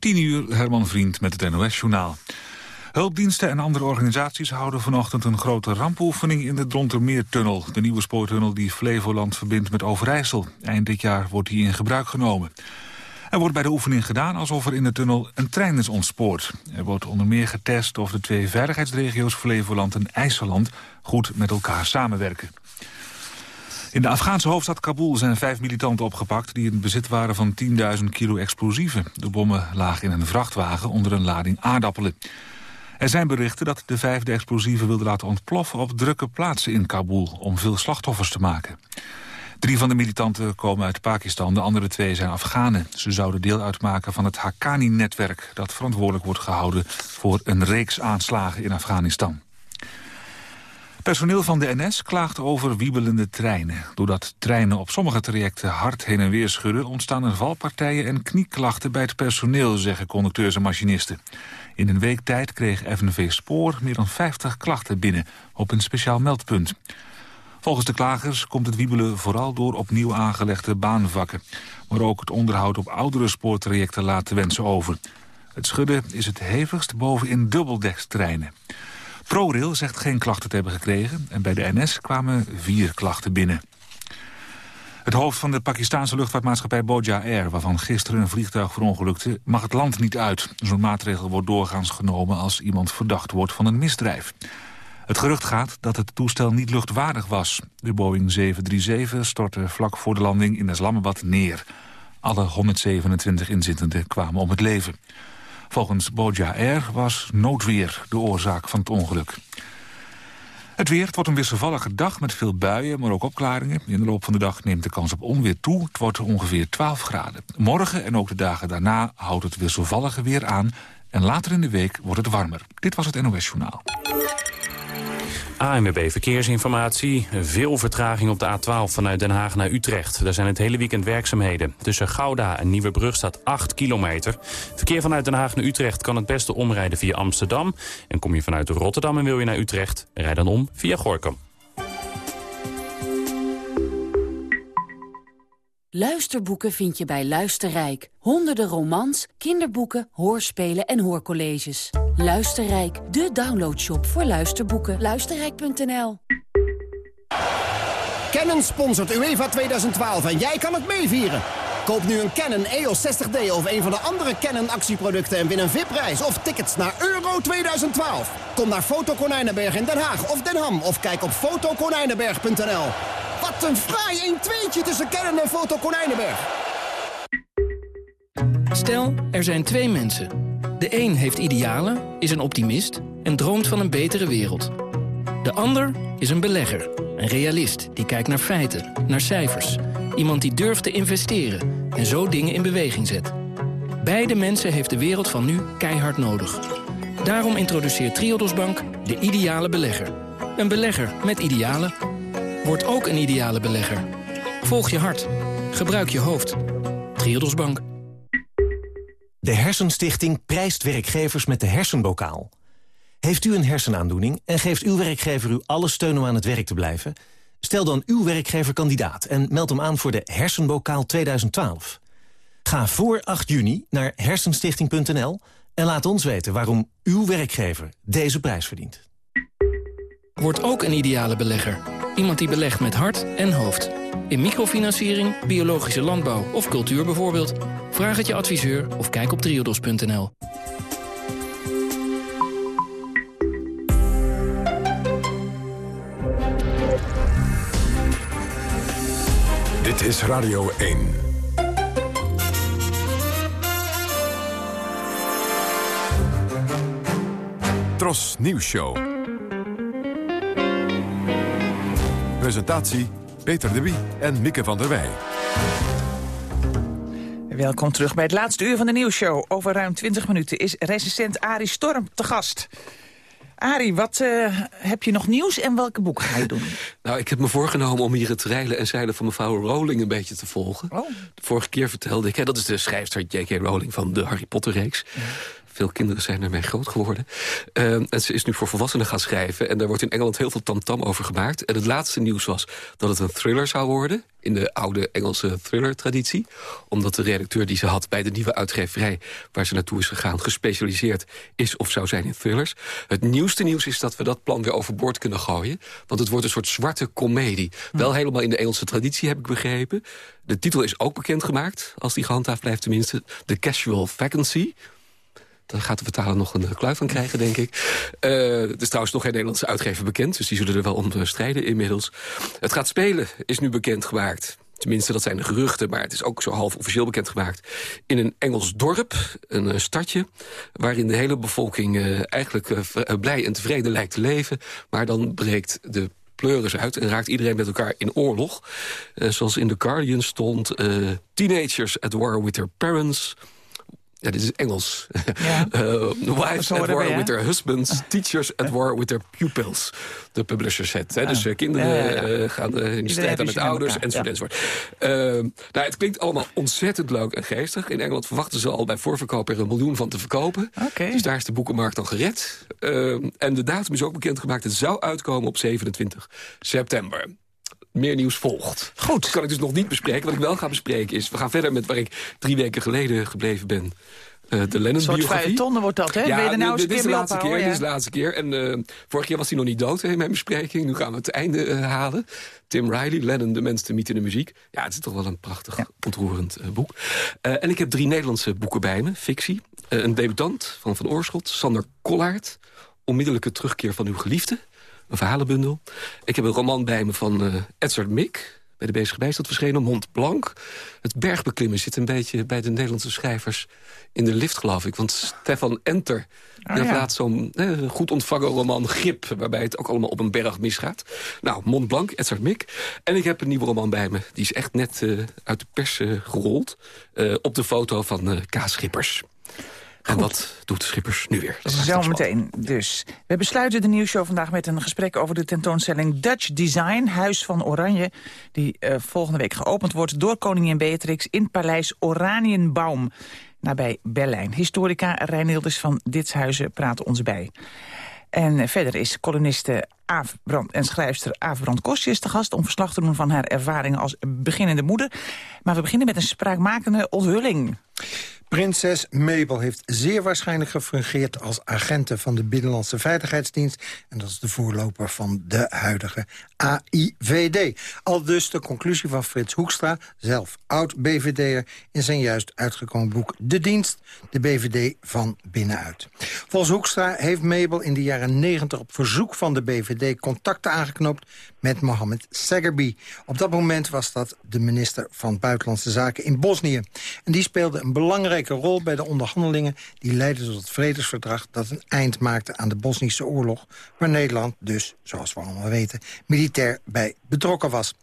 10 uur, Herman Vriend met het NOS-journaal. Hulpdiensten en andere organisaties houden vanochtend een grote rampoefening in de Drontermeertunnel. De nieuwe spoortunnel die Flevoland verbindt met Overijssel. Eind dit jaar wordt die in gebruik genomen. Er wordt bij de oefening gedaan alsof er in de tunnel een trein is ontspoord. Er wordt onder meer getest of de twee veiligheidsregio's Flevoland en IJsseland goed met elkaar samenwerken. In de Afghaanse hoofdstad Kabul zijn vijf militanten opgepakt... die in bezit waren van 10.000 kilo explosieven. De bommen lagen in een vrachtwagen onder een lading aardappelen. Er zijn berichten dat de vijfde explosieven wilde laten ontploffen... op drukke plaatsen in Kabul om veel slachtoffers te maken. Drie van de militanten komen uit Pakistan, de andere twee zijn Afghanen. Ze zouden deel uitmaken van het Haqqani-netwerk... dat verantwoordelijk wordt gehouden voor een reeks aanslagen in Afghanistan. Personeel van de NS klaagt over wiebelende treinen. Doordat treinen op sommige trajecten hard heen en weer schudden... ontstaan er valpartijen en knieklachten bij het personeel, zeggen conducteurs en machinisten. In een week tijd kreeg FNV Spoor meer dan 50 klachten binnen op een speciaal meldpunt. Volgens de klagers komt het wiebelen vooral door opnieuw aangelegde baanvakken. Maar ook het onderhoud op oudere spoortrajecten laat te wensen over. Het schudden is het hevigst bovenin dubbeldekstreinen. ProRail zegt geen klachten te hebben gekregen... en bij de NS kwamen vier klachten binnen. Het hoofd van de Pakistanse luchtvaartmaatschappij Boja Air... waarvan gisteren een vliegtuig verongelukte, mag het land niet uit. Zo'n maatregel wordt doorgaans genomen als iemand verdacht wordt van een misdrijf. Het gerucht gaat dat het toestel niet luchtwaardig was. De Boeing 737 stortte vlak voor de landing in Islamabad neer. Alle 127 inzittenden kwamen om het leven. Volgens Boja Air was noodweer de oorzaak van het ongeluk. Het weer, wordt een wisselvallige dag met veel buien, maar ook opklaringen. In de loop van de dag neemt de kans op onweer toe. Het wordt ongeveer 12 graden. Morgen en ook de dagen daarna houdt het wisselvallige weer aan... en later in de week wordt het warmer. Dit was het NOS Journaal. AMB Verkeersinformatie. Veel vertraging op de A12 vanuit Den Haag naar Utrecht. Daar zijn het hele weekend werkzaamheden. Tussen Gouda en Nieuwebrug staat 8 kilometer. Verkeer vanuit Den Haag naar Utrecht kan het beste omrijden via Amsterdam. En kom je vanuit Rotterdam en wil je naar Utrecht, rijd dan om via Gorkum. Luisterboeken vind je bij Luisterrijk. Honderden romans, kinderboeken, hoorspelen en hoorcolleges. Luisterrijk, de downloadshop voor luisterboeken. Luisterrijk.nl Canon sponsort UEFA 2012 en jij kan het meevieren. Koop nu een Canon EOS 60D of een van de andere Canon actieproducten... en win een VIP-reis of tickets naar Euro 2012. Kom naar Foto Konijnenberg in Den Haag of Den Ham... of kijk op fotokonijnenberg.nl. Wat een fraai 1-2'tje tussen Canon en Foto Konijnenberg. Stel, er zijn twee mensen. De een heeft idealen, is een optimist en droomt van een betere wereld. De ander is een belegger, een realist die kijkt naar feiten, naar cijfers. Iemand die durft te investeren en zo dingen in beweging zet. Beide mensen heeft de wereld van nu keihard nodig. Daarom introduceert Triodos Bank de ideale belegger. Een belegger met idealen. Word ook een ideale belegger. Volg je hart. Gebruik je hoofd. Triodos Bank. De Hersenstichting prijst werkgevers met de hersenbokaal. Heeft u een hersenaandoening en geeft uw werkgever u alle steun om aan het werk te blijven? Stel dan uw werkgever kandidaat en meld hem aan voor de Hersenbokaal 2012. Ga voor 8 juni naar hersenstichting.nl en laat ons weten waarom uw werkgever deze prijs verdient. Word ook een ideale belegger. Iemand die belegt met hart en hoofd. In microfinanciering, biologische landbouw of cultuur bijvoorbeeld. Vraag het je adviseur of kijk op triodos.nl. Dit is Radio 1. Tros Nieuws Show. Presentatie Peter de Wie en Mieke van der Wij. Welkom terug bij het laatste uur van de nieuwsshow. Over ruim 20 minuten is resistent Arie Storm te gast. Arie, wat uh, heb je nog nieuws en welke boeken ga je doen? nou, ik heb me voorgenomen om hier het reilen en zeilen van mevrouw Rowling een beetje te volgen. Oh. De vorige keer vertelde ik, hè, dat is de schrijfster J.K. Rowling van de Harry Potter-reeks. Veel kinderen zijn ermee groot geworden. Uh, en ze is nu voor volwassenen gaan schrijven. En daar wordt in Engeland heel veel tamtam over gemaakt. En het laatste nieuws was dat het een thriller zou worden... in de oude Engelse thriller-traditie. Omdat de redacteur die ze had bij de nieuwe uitgeverij... waar ze naartoe is gegaan, gespecialiseerd is of zou zijn in thrillers. Het nieuwste nieuws is dat we dat plan weer overboord kunnen gooien. Want het wordt een soort zwarte komedie. Wel helemaal in de Engelse traditie, heb ik begrepen. De titel is ook bekendgemaakt, als die gehandhaafd blijft tenminste. The Casual Vacancy. Daar gaat de vertaler nog een kluif van krijgen, denk ik. Uh, er is trouwens nog geen Nederlandse uitgever bekend... dus die zullen er wel om eh, strijden inmiddels. Het gaat spelen, is nu bekendgemaakt. Tenminste, dat zijn de geruchten, maar het is ook zo half officieel bekendgemaakt. In een Engels dorp, een stadje... waarin de hele bevolking eigenlijk blij en tevreden lijkt te leven. Maar dan breekt de pleuris uit en raakt iedereen met elkaar in oorlog. zoals in The Guardian stond... teenagers at war with their parents... Ja, dit is Engels. Ja. uh, wives at war with their husbands. Teachers at war with their pupils. De publisher set. Hè? Dus uh, kinderen uh, gaan in de strijd aan met ouders en enzovoort. nou, het klinkt allemaal ontzettend leuk en geestig. In Engeland verwachten ze al bij voorverkoop er een miljoen van te verkopen. Okay. Dus daar is de boekenmarkt dan gered. en de datum is ook bekendgemaakt. Het zou uitkomen op 27 september meer nieuws volgt. Goed. Dat kan ik dus nog niet bespreken. Wat ik wel ga bespreken is... we gaan verder met waar ik drie weken geleden gebleven ben. Uh, de Lennon-biografie. Een soort tonnen wordt dat, hè? Ja, nou dit, is de laatste keer, dit is de laatste keer. En uh, vorig jaar was hij nog niet dood in mijn bespreking. Nu gaan we het einde uh, halen. Tim Riley, Lennon, de mens, de mythe en de muziek. Ja, het is toch wel een prachtig, ja. ontroerend boek. en ik heb drie Nederlandse boeken bij me, fictie. een debutant van Van Oorschot, Sander Kollaert. Onmiddellijke terugkeer van uw geliefde een verhalenbundel. Ik heb een roman bij me van uh, Edzard Mik bij de Bezige Bijstand verschenen, Mont Blanc. Het bergbeklimmen zit een beetje bij de Nederlandse schrijvers in de lift, geloof ik. Want Stefan Enter oh, die laat zo'n eh, goed ontvangen roman Grip... waarbij het ook allemaal op een berg misgaat. Nou, Mont Blanc, Edzard Mik. En ik heb een nieuwe roman bij me. Die is echt net uh, uit de pers uh, gerold. op de foto van K. Schippers. En wat doet Schippers nu weer? Zometeen dus. We besluiten de nieuwsshow vandaag met een gesprek over de tentoonstelling Dutch Design, Huis van Oranje, die uh, volgende week geopend wordt door koningin Beatrix in Paleis Oranienbaum, nabij Berlijn. Historica Reinilders van Ditshuizen praat ons bij. En verder is columniste Aafbrand en schrijfster Aafbrand Kostjes te gast... om verslag te doen van haar ervaringen als beginnende moeder. Maar we beginnen met een spraakmakende onthulling. Prinses Mabel heeft zeer waarschijnlijk gefungeerd als agenten van de Binnenlandse Veiligheidsdienst. En dat is de voorloper van de huidige AIVD. Al dus de conclusie van Frits Hoekstra, zelf oud-BVD'er... in zijn juist uitgekomen boek De Dienst, de BVD van binnenuit. Volgens Hoekstra heeft Mabel in de jaren 90 op verzoek van de BVD... contacten aangeknoopt met Mohammed Segherbi. Op dat moment was dat de minister van Buitenlandse Zaken in Bosnië. En die speelde een belangrijke rol bij de onderhandelingen... die leidden tot het vredesverdrag dat een eind maakte aan de Bosnische oorlog... waar Nederland dus, zoals we allemaal weten, militair bij betrokken was.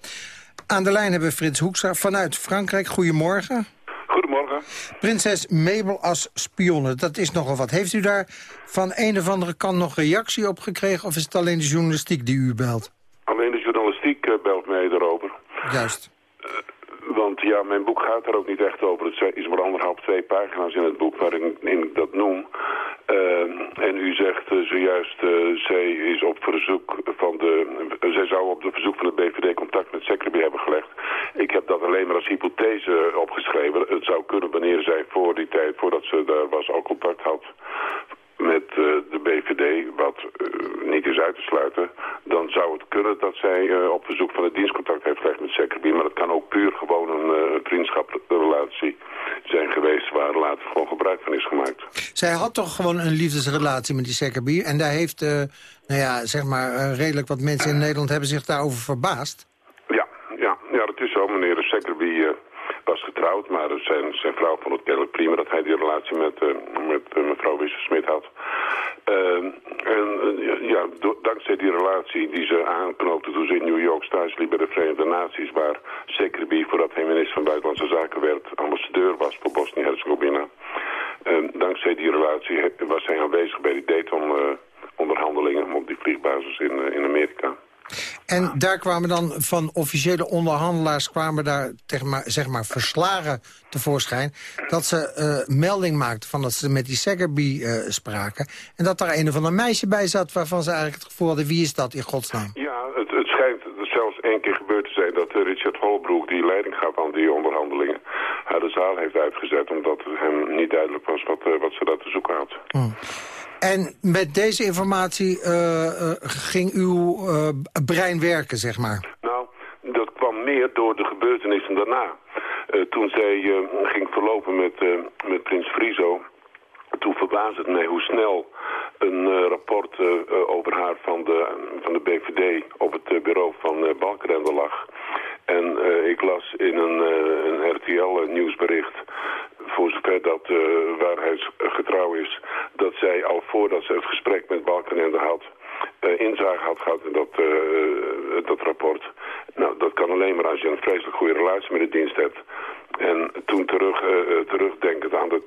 Aan de lijn hebben we Frits Hoekstra vanuit Frankrijk. Goedemorgen. Goedemorgen. Prinses Mabel als spionne, dat is nogal wat. Heeft u daar van een of andere kant nog reactie op gekregen... of is het alleen de journalistiek die u belt? Alleen de journalistiek uh, belt mij erover. Juist. Ja, mijn boek gaat daar ook niet echt over. Het is maar anderhalf, twee pagina's in het boek waarin ik dat noem. Uh, en u zegt uh, zojuist, uh, zij is op verzoek van de, zij zou op de verzoek van de BVD contact met Secretary hebben gelegd. Ik heb dat alleen maar als hypothese opgeschreven. Het zou kunnen wanneer zij voor die tijd, voordat ze daar was, al contact had met uh, de BVD, wat uh, niet is uit te sluiten, dan zou het kunnen dat zij uh, op verzoek van het dienstcontact heeft gelegd met Sekkerbier. Maar dat kan ook puur gewoon een vriendschapsrelatie zijn geweest waar later gewoon gebruik van is gemaakt. Zij had toch gewoon een liefdesrelatie met die Sekkerbier en daar heeft, nou ja, zeg maar, redelijk wat mensen in Nederland hebben zich daarover verbaasd. Ja, ja, ja dat is zo. Meneer Sekkerbier was getrouwd, maar zijn, vrouw vond het kennelijk prima dat hij die relatie met, uh, met uh, mevrouw Wissersmit had. Uh, en ja, dankzij die relatie die ze aanknoopte toen ze in New York thuis liep bij de Verenigde Naties, waar Sekrebi, voordat hij minister van Buitenlandse Zaken werd, ambassadeur was voor Bosnië-Herzegovina. dankzij die relatie was hij aanwezig bij die Dayton onderhandelingen op die vliegbasis in, in Amerika. En daar kwamen dan van officiële onderhandelaars... kwamen daar tegen maar, zeg maar verslagen tevoorschijn... dat ze uh, melding maakten van dat ze met die Seggerby uh, spraken... en dat daar een of ander meisje bij zat... waarvan ze eigenlijk het gevoel hadden... wie is dat in godsnaam? Ja, het, het schijnt zelfs één keer gebeurd te zijn... dat Richard Holbroek, die leiding gaf aan die onderhandelingen... haar de zaal heeft uitgezet... omdat hem niet duidelijk was wat, uh, wat ze daar te zoeken had. Hmm. En met deze informatie uh, uh, ging uw uh, brein werken, zeg maar? Nou, dat kwam meer door de gebeurtenissen daarna. toen zij ging verlopen met, met prins Friso... toen verbaasde het mij hoe snel een rapport over haar van de, van de BVD... op het bureau van Balkenende lag... En ik las in een, een RTL-nieuwsbericht voor zover dat uh, waarheidsgetrouw is, dat zij al voordat ze het gesprek met Balkenende had, uh, inzage had gehad in dat, uh, dat rapport. Nou, dat kan alleen maar als je een vreselijk goede relatie met de dienst hebt. En toen terug, uh, terugdenkend aan de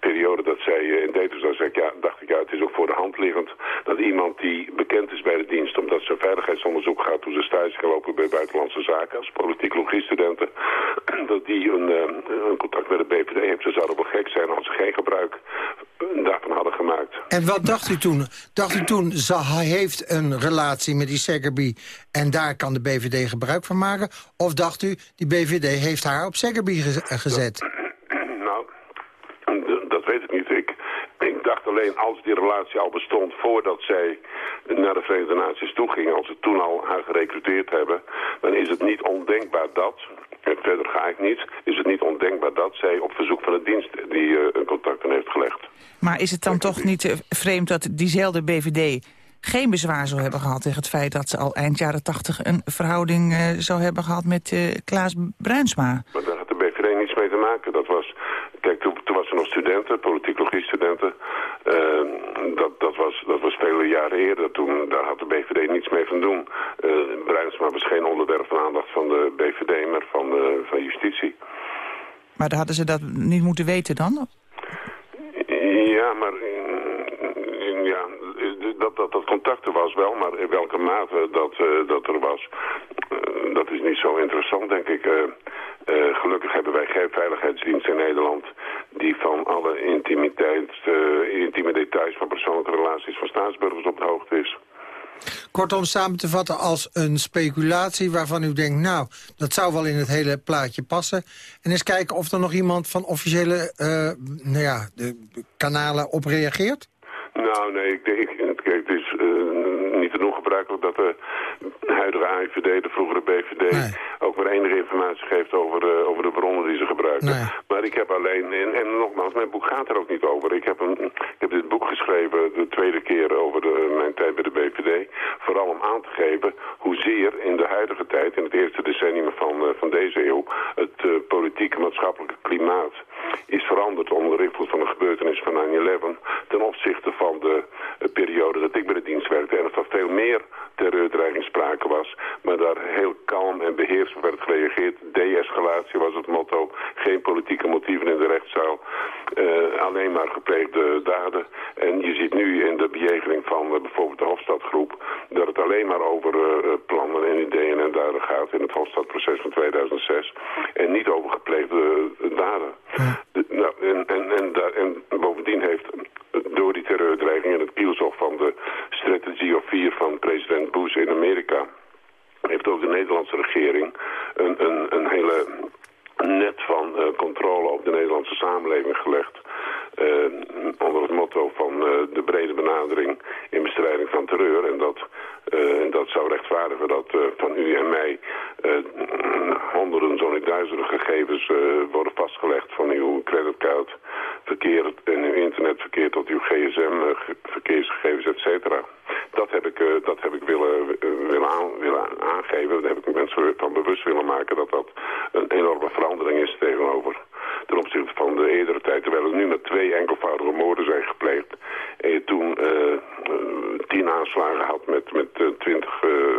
periode dat zij in Deters zei, ja, dacht ik, ja, het is ook voor de hand liggend dat iemand die bekend is bij de dienst, omdat ze veiligheidsonderzoek gaat toen ze stage gaan lopen bij buitenlandse zaken als politiek logiestudenten, dat die een, een, contact met de BVD heeft. Ze zouden wel gek zijn als ze geen gebruik daarvan hadden gemaakt. En wat dacht u toen? Dacht u toen, ze heeft een relatie met die Seggerby en daar kan de BVD gebruik van maken? Of dacht u, die BVD heeft haar op Seggerby gezet? Nou, dat weet ik niet. Ik, ik dacht alleen, als die relatie al bestond voordat zij naar de Verenigde Naties toe ging, als ze toen al haar gerecruiteerd hebben, dan is het niet ondenkbaar dat, en verder ga ik niet, is het niet ondenkbaar dat zij op verzoek van de dienst die uh, een contacten heeft gelegd. Maar is het dan toch niet uh, vreemd dat diezelfde BVD geen bezwaar zou hebben gehad tegen het feit dat ze al eind jaren tachtig een verhouding uh, zou hebben gehad met uh, Klaas Bruinsma. Maar daar had de BVD niets mee te maken. Dat was, kijk, toen, toen was ze nog studenten, politicologie studenten. Uh, dat, dat, was, dat was vele jaren eerder. Toen, daar had de BVD niets mee van doen. Bruinsma was geen onderwerp van aandacht van de BVD, maar van, van justitie. Maar hadden ze dat niet moeten weten dan? Ja, maar dat, dat contact er was wel, maar in welke mate dat, uh, dat er was, uh, dat is niet zo interessant, denk ik. Uh, gelukkig hebben wij geen veiligheidsdienst in Nederland die van alle intimiteit, intieme details van persoonlijke relaties van staatsburgers op de hoogte is. Kortom samen te vatten als een speculatie waarvan u denkt... nou, dat zou wel in het hele plaatje passen. En eens kijken of er nog iemand van officiële nou ja, de kanalen op reageert? Nou, nee, ik, ik, kijk, het is uh, niet genoeg gebruikelijk dat de huidige AIVD, de vroegere BVD, nee. ook maar enige informatie geeft over de, over de bronnen die ze gebruiken. Nee. Maar ik heb alleen, en, en, nogmaals, mijn boek gaat er ook niet over. Ik heb, een, ik heb dit boek geschreven de tweede keer over de, mijn tijd bij de BVD. Vooral om aan te geven hoezeer in de huidige tijd, in het eerste decennium van, uh, van deze eeuw, het uh, politieke maatschappelijke klimaat is veranderd onder invloed van de gebeurtenis van 9-11 ten opzichte van de periode dat ik bij de dienst werkte. En dat er veel meer terreurdreiging sprake was, maar daar heel kalm en beheerst werd gereageerd. De-escalatie was het motto, geen politieke motieven in de rechtszaal, uh, alleen maar gepleegde daden. En je ziet nu in de bejegening van uh, bijvoorbeeld de Hofstadgroep dat het alleen maar over uh, plannen en ideeën en daden gaat in het Hofstadproces van 2006 en niet over gepleegde daden. Ja. De, nou, en, en, en, en, bovendien heeft door die terreurdreiging en het kielzog van de strategie of 4 van president Bush in Amerika... heeft ook de Nederlandse regering een, een, een hele net van uh, controle op de Nederlandse samenleving gelegd. Uh, onder het motto van uh, de brede benadering in bestrijding van terreur. En dat, en dat zou rechtvaardigen dat van u en mij honderden, zo niet duizenden gegevens worden vastgelegd van uw creditcard, verkeer en uw internetverkeer tot uw gsm, verkeersgegevens, et cetera. Dat heb ik, dat heb ik willen, willen, willen aangeven. Daar heb ik mensen van bewust willen maken dat dat een enorme verandering is tegenover ten opzichte van de eerdere tijd. Terwijl er nu met twee enkelvoudige moorden zijn gepleegd. En je toen uh, uh, tien aanslagen had met, met uh, twintig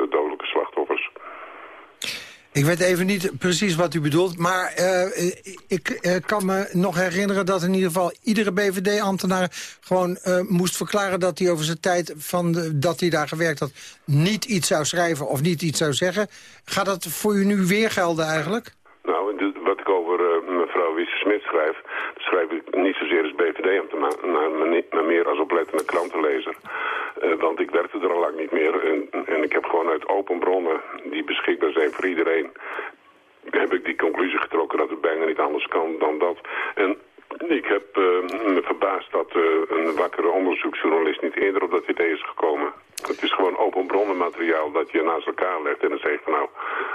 dodelijke slachtoffers. Ik weet even niet precies wat u bedoelt, maar uh, ik uh, kan me nog herinneren dat in ieder geval iedere BVD-ambtenaar gewoon uh, moest verklaren dat hij over zijn tijd van de, dat hij daar gewerkt had niet iets zou schrijven of niet iets zou zeggen. Gaat dat voor u nu weer gelden eigenlijk? Nou, wat ik over mevrouw Wisse-Smit schrijf, schrijf ik niet zozeer als BVD-ambtenaar, maar meer als oplettende krantenlezer. Uh, want ik werkte er al lang niet meer. En, en, ik heb gewoon uit open bronnen die beschikbaar zijn voor iedereen... heb ik die conclusie getrokken dat het bijna niet anders kan dan dat. En ik heb uh, me verbaasd dat uh, een wakkere onderzoeksjournalist niet eerder op dat idee is gekomen. Het is gewoon open bronnenmateriaal dat je naast elkaar legt. En dan zeg je van nou,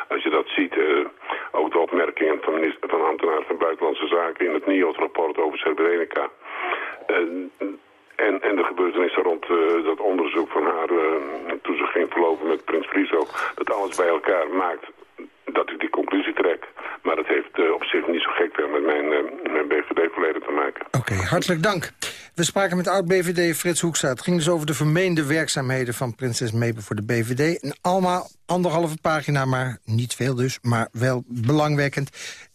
als je dat ziet, ook de opmerkingen van, minister, van ambtenaren van Buitenlandse Zaken in het NIOD-rapport over Srebrenica. En, en de gebeurtenissen rond uh, dat onderzoek van haar uh, toen ze ging verloven met Prins Friso. Dat alles bij elkaar maakt dat ik die conclusie trek. Maar dat heeft uh, op zich niet zo gek veel met mijn, mijn BVD-verleden te maken. Oké, okay, hartelijk dank. We spraken met oud-BVD Frits Hoekstra. Het ging dus over de vermeende werkzaamheden van prinses Mabel voor de BVD. En allemaal anderhalve pagina, maar niet veel dus, maar wel belangwekkend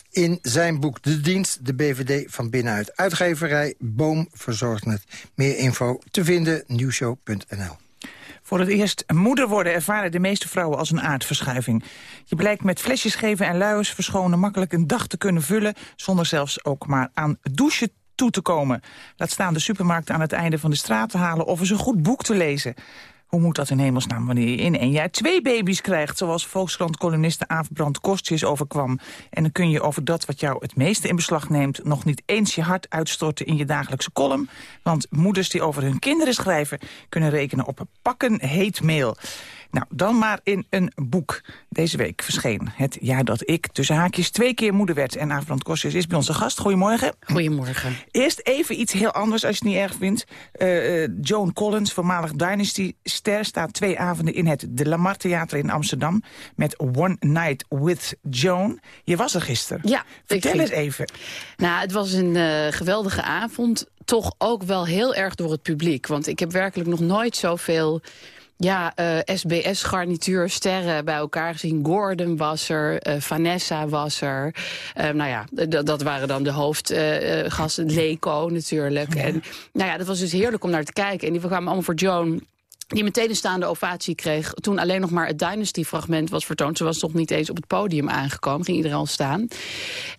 in zijn boek De Dienst, de BVD van binnenuit. Uitgeverij Boom verzorgt. Meer info te vinden, nieuwshow.nl. Voor het eerst moeder worden ervaren de meeste vrouwen als een aardverschuiving. Je blijkt met flesjes geven en luiers verschonen makkelijk een dag te kunnen vullen... zonder zelfs ook maar aan douchen toe te komen. Laat staan de supermarkt aan het einde van de straat te halen... of eens een goed boek te lezen. Hoe moet dat in hemelsnaam wanneer je in één jaar twee baby's krijgt... zoals Volkskrant-columniste Aafbrand Kostjes overkwam? En dan kun je over dat wat jou het meeste in beslag neemt... nog niet eens je hart uitstorten in je dagelijkse column. Want moeders die over hun kinderen schrijven... kunnen rekenen op pakken heet mail. Nou, dan maar in een boek. Deze week verscheen het jaar dat ik tussen haakjes twee keer moeder werd. En Aafbrand Kostjes is bij onze gast. Goedemorgen. Goedemorgen. Eerst even iets heel anders als je het niet erg vindt. Uh, Joan Collins, voormalig Dynasty-ster... staat twee avonden in het De Lamar Theater in Amsterdam... met One Night with Joan. Je was er gisteren. Ja. Vertel eens even. Nou, het was een uh, geweldige avond. Toch ook wel heel erg door het publiek. Want ik heb werkelijk nog nooit zoveel ja, uh, SBS-garnituur, sterren bij elkaar gezien. Gordon was er, uh, Vanessa was er. Uh, nou ja, dat waren dan de hoofdgasten. Leco natuurlijk. Ja. En nou ja, dat was dus heerlijk om naar te kijken. En die kwamen allemaal voor Joan die meteen een staande ovatie kreeg... toen alleen nog maar het Dynasty-fragment was vertoond. Ze was nog niet eens op het podium aangekomen, ging iedereen al staan.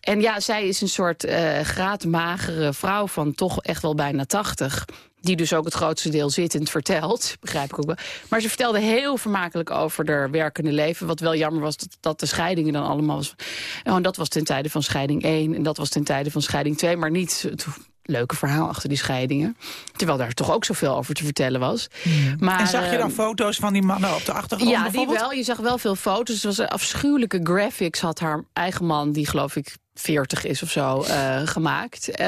En ja, zij is een soort uh, graadmagere vrouw van toch echt wel bijna 80 die dus ook het grootste deel zittend vertelt. Begrijp ik ook wel. Maar ze vertelde heel vermakelijk over haar werkende leven. Wat wel jammer was dat, dat de scheidingen dan allemaal was. Oh, en dat was ten tijde van scheiding 1 en dat was ten tijde van scheiding 2. Maar niet leuke verhaal achter die scheidingen. Terwijl daar toch ook zoveel over te vertellen was. Ja. Maar, en zag je dan uh, foto's van die mannen op de achtergrond Ja, die wel. Je zag wel veel foto's. Het was een afschuwelijke graphics had haar eigen man... die geloof ik 40 is of zo uh, gemaakt. Uh,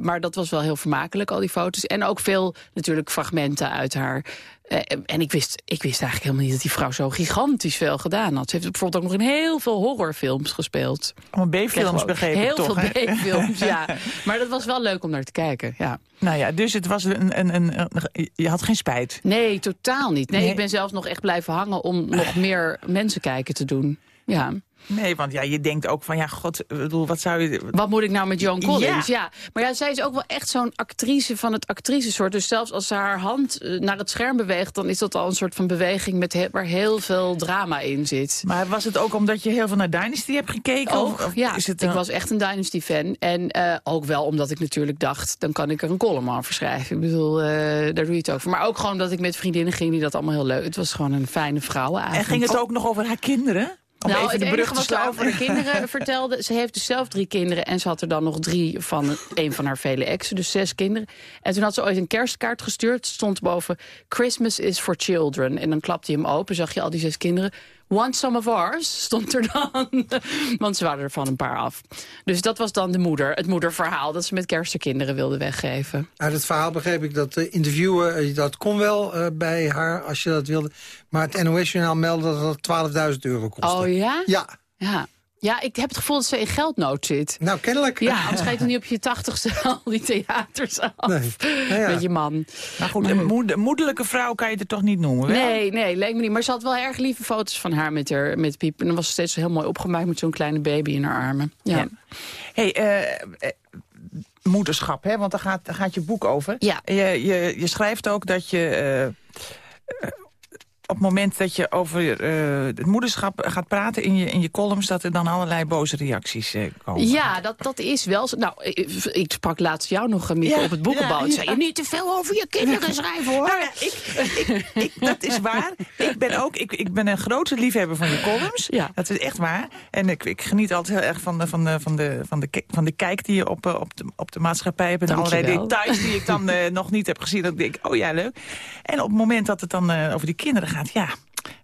maar dat was wel heel vermakelijk, al die foto's. En ook veel natuurlijk fragmenten uit haar... Uh, en ik wist, ik wist eigenlijk helemaal niet dat die vrouw zo gigantisch veel gedaan had. Ze heeft bijvoorbeeld ook nog in heel veel horrorfilms gespeeld. Allemaal B-films begrepen Heel toch, veel B-films, ja. Maar dat was wel leuk om naar te kijken, ja. Nou ja, dus het was een, een, een, een, je had geen spijt? Nee, totaal niet. Nee, nee, ik ben zelfs nog echt blijven hangen om nog meer mensen kijken te doen. Ja. Nee, want ja, je denkt ook van, ja, god, bedoel, wat zou je... Wat moet ik nou met Joan Collins? Ja. ja. Maar ja, zij is ook wel echt zo'n actrice van het actricesoort. Dus zelfs als ze haar hand naar het scherm beweegt... dan is dat al een soort van beweging met he waar heel veel drama in zit. Maar was het ook omdat je heel veel naar Dynasty hebt gekeken? Ook, of, of ja. Is het ik was echt een Dynasty-fan. En uh, ook wel omdat ik natuurlijk dacht, dan kan ik er een column aan verschrijven. Ik bedoel, uh, daar doe je het over. Maar ook gewoon dat ik met vriendinnen ging die dat allemaal heel leuk... Het was gewoon een fijne vrouwenavond. En ging het ook nog over haar kinderen? Om nou, de brug wat ze over de kinderen vertelde... ze heeft dus zelf drie kinderen en ze had er dan nog drie van een van haar vele exen. Dus zes kinderen. En toen had ze ooit een kerstkaart gestuurd. stond boven Christmas is for children. En dan klapte hij hem open, zag je al die zes kinderen. Want some of ours stond er dan. Want ze waren er van een paar af. Dus dat was dan de moeder, het moederverhaal... dat ze met kerst de kinderen wilde weggeven. Uit het verhaal begreep ik dat uh, interviewen... dat kon wel uh, bij haar als je dat wilde. Maar het NOS-journaal meldde dat het 12.000 euro kostte. Oh ja? Ja. Ja. Ja, ik heb het gevoel dat ze in geldnood zit. Nou, kennelijk. Ja, anders ga je toch niet op je tachtigste al die theaters af. Nee. Nou ja. Met je man. Maar goed, een moed- moederlijke vrouw kan je er toch niet noemen? wel? Nee, nee, leek me niet. Maar ze had wel erg lieve foto's van haar met, haar, met Piep. En dan was ze steeds heel mooi opgemaakt met zo'n kleine baby in haar armen. Ja. Ja. hey, eh, eh, moederschap, hè? want daar gaat, daar gaat je boek over. Ja. Je, je, je schrijft ook dat je... eh, op het moment dat je over eh, het moederschap gaat praten in je, in je columns... dat er dan allerlei boze reacties eh, komen. Ja, dat, dat is wel zo. Nou, ik, sprak laatst jou nog, Mieke, Ja, op het boekenbal. ja, zei je niet te veel over je kinderen schrijven, hoor. Nou ik, ik, ik, dat is waar. Ik ben ook ik, ik ben een grote liefhebber van je columns. Ja. Dat is echt waar. En ik, ik geniet altijd heel erg van de, van de, van de, van de, van de kijk die je op, eh, op, de, op de maatschappij hebt. En allerlei details die ik dan eh, nog niet heb gezien. Dat denk ik, oh ja, leuk. En op het moment dat het dan eh, over die kinderen gaat, ja,